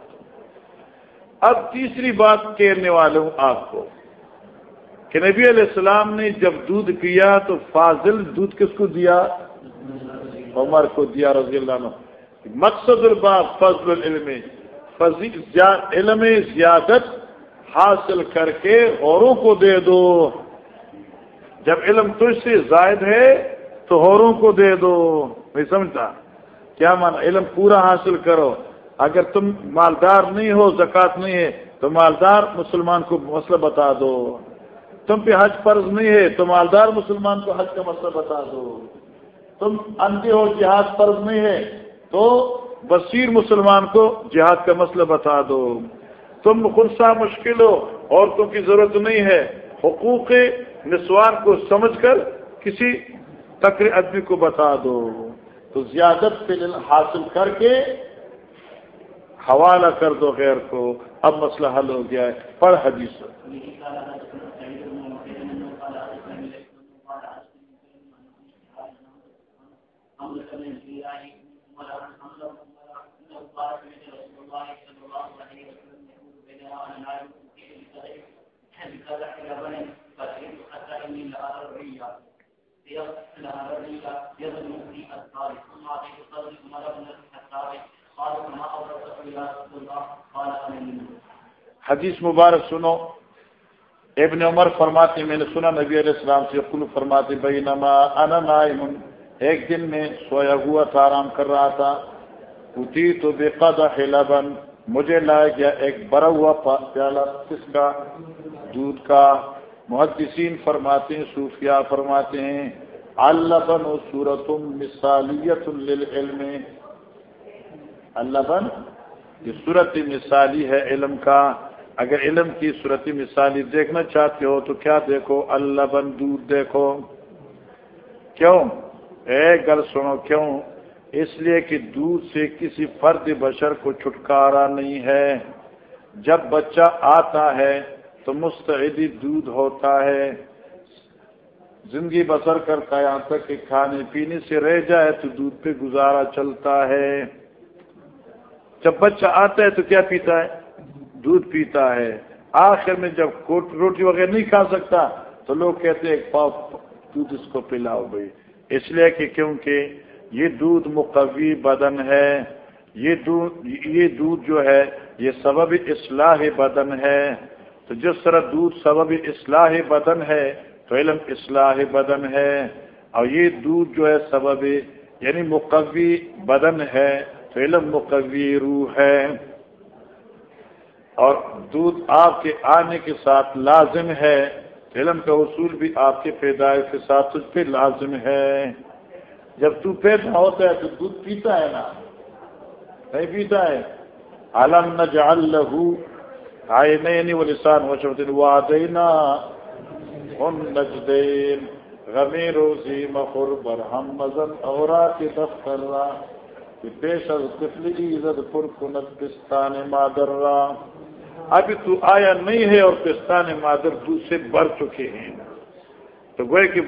اب تیسری بات کہنے والے ہوں آپ کو کہ نبی علیہ السلام نے جب دودھ پیا تو فاضل دودھ کس کو دیا؟ عمر کو دیا رضی اللہ عنہ۔ مقصد الباب فضل العلم علم زیادت حاصل کر کے اوروں کو دے دو۔ جب علم تجھ سے زائد ہے تو اوروں کو دے دو۔ میں سمجھتا، کیا مانا؟ علم پورا حاصل کرو۔ اگر تم مالدار نہیں ہو زکات نہیں ہے، تو مالدار مسلمان کو مسئلہ بتا دو۔ تم پہ حج فرض نہیں ہے، تو مالدار مسلمان کو حج کا مسئلہ بتا دو۔ تم اندھے ہو، جہاد فرض نہیں ہے، تو بصیر مسلمان کو جہاد کا مسئلہ بتا دو۔ تم خرسہ مشکل ہو، عورتوں کی ضرورت نہیں ہے، حقوق نسوان کو سمجھ کر کسی تقریر آدمی کو بتا دو۔ تو زیادت پہ حاصل کر کے حوالہ کر دو غیر کو۔ اب مسئلہ حل ہو گیا ہے۔ پڑھ حدیث۔ حدیث مبارک سنو. ابن عمر فرماتے میں نے سنا نبی علیہ السلام سے کل فرماتے بھائی نما انا نائم. ایک دن میں سویا ہوا تھا، آرام کر رہا تھا. اٹھی تو بے قدا لبن، مجھے لایا گیا ایک برا ہوا پیالہ کس کا دودھ کا محدثین فرماتے ہیں صوفیہ فرماتے ہیں اللہ بن و صورت مثالیت للعلم۔ اللہ بن یہ صورت مثالی ہے علم کا۔ اگر علم کی صورت مثالی دیکھنا چاہتے ہو تو کیا دیکھو؟ اللہ بن دودھ دیکھو۔ کیوں؟ اے گل سنو، کیوں؟ اس لیے کہ دودھ سے کسی فرد بشر کو چھٹکارا نہیں ہے۔ جب بچہ آتا ہے تو مستعدی دودھ ہوتا ہے۔ زندگی بسر کرتا ہے یہاں تک کہ کھانے پینے سے رہ جائے تو دودھ پہ گزارا چلتا ہے۔ جب بچہ آتا ہے تو کیا پیتا ہے؟ دودھ پیتا ہے۔ آخر میں جب روٹی وغیرہ نہیں کھا سکتا تو لوگ کہتے ہیں ایک پاؤ دودھ اس کو پلاؤ بھائی۔ اس لیے کہ کیونکہ یہ دودھ مقوی بدن ہے۔ یہ دودھ یہ دودھ جو ہے یہ سبب اصلاح بدن ہے۔ تو جس طرح دودھ سبب اصلاح بدن ہے، تو علم اصلاح بدن ہے۔ اور یہ دودھ جو ہے سبب یعنی مقوی بدن ہے، تو علم مقوی روح ہے۔ اور دودھ آپ کے آنے کے ساتھ لازم ہے علم کا اصول بھی آپ کے پیدائش کے ساتھ تجھ پہ لازم ہے۔ جب تو پیدا ہوتا ہے تو دودھ پیتا ہے نا؟ نہیں پیتا ہے۔ علم نہ جال لہو آئے نہیں وہ لسان ہو چوتین وہ دینا ان نجدین. غمی روزی مخور برہم مزن اورا کے دفتر کہ پیش از تفلی عزت پر کنت پستان مادر را. ابھی تو آیا نہیں ہے اور پستان مادر دوسرے بڑھ چکے ہیں. تو گوئے کہ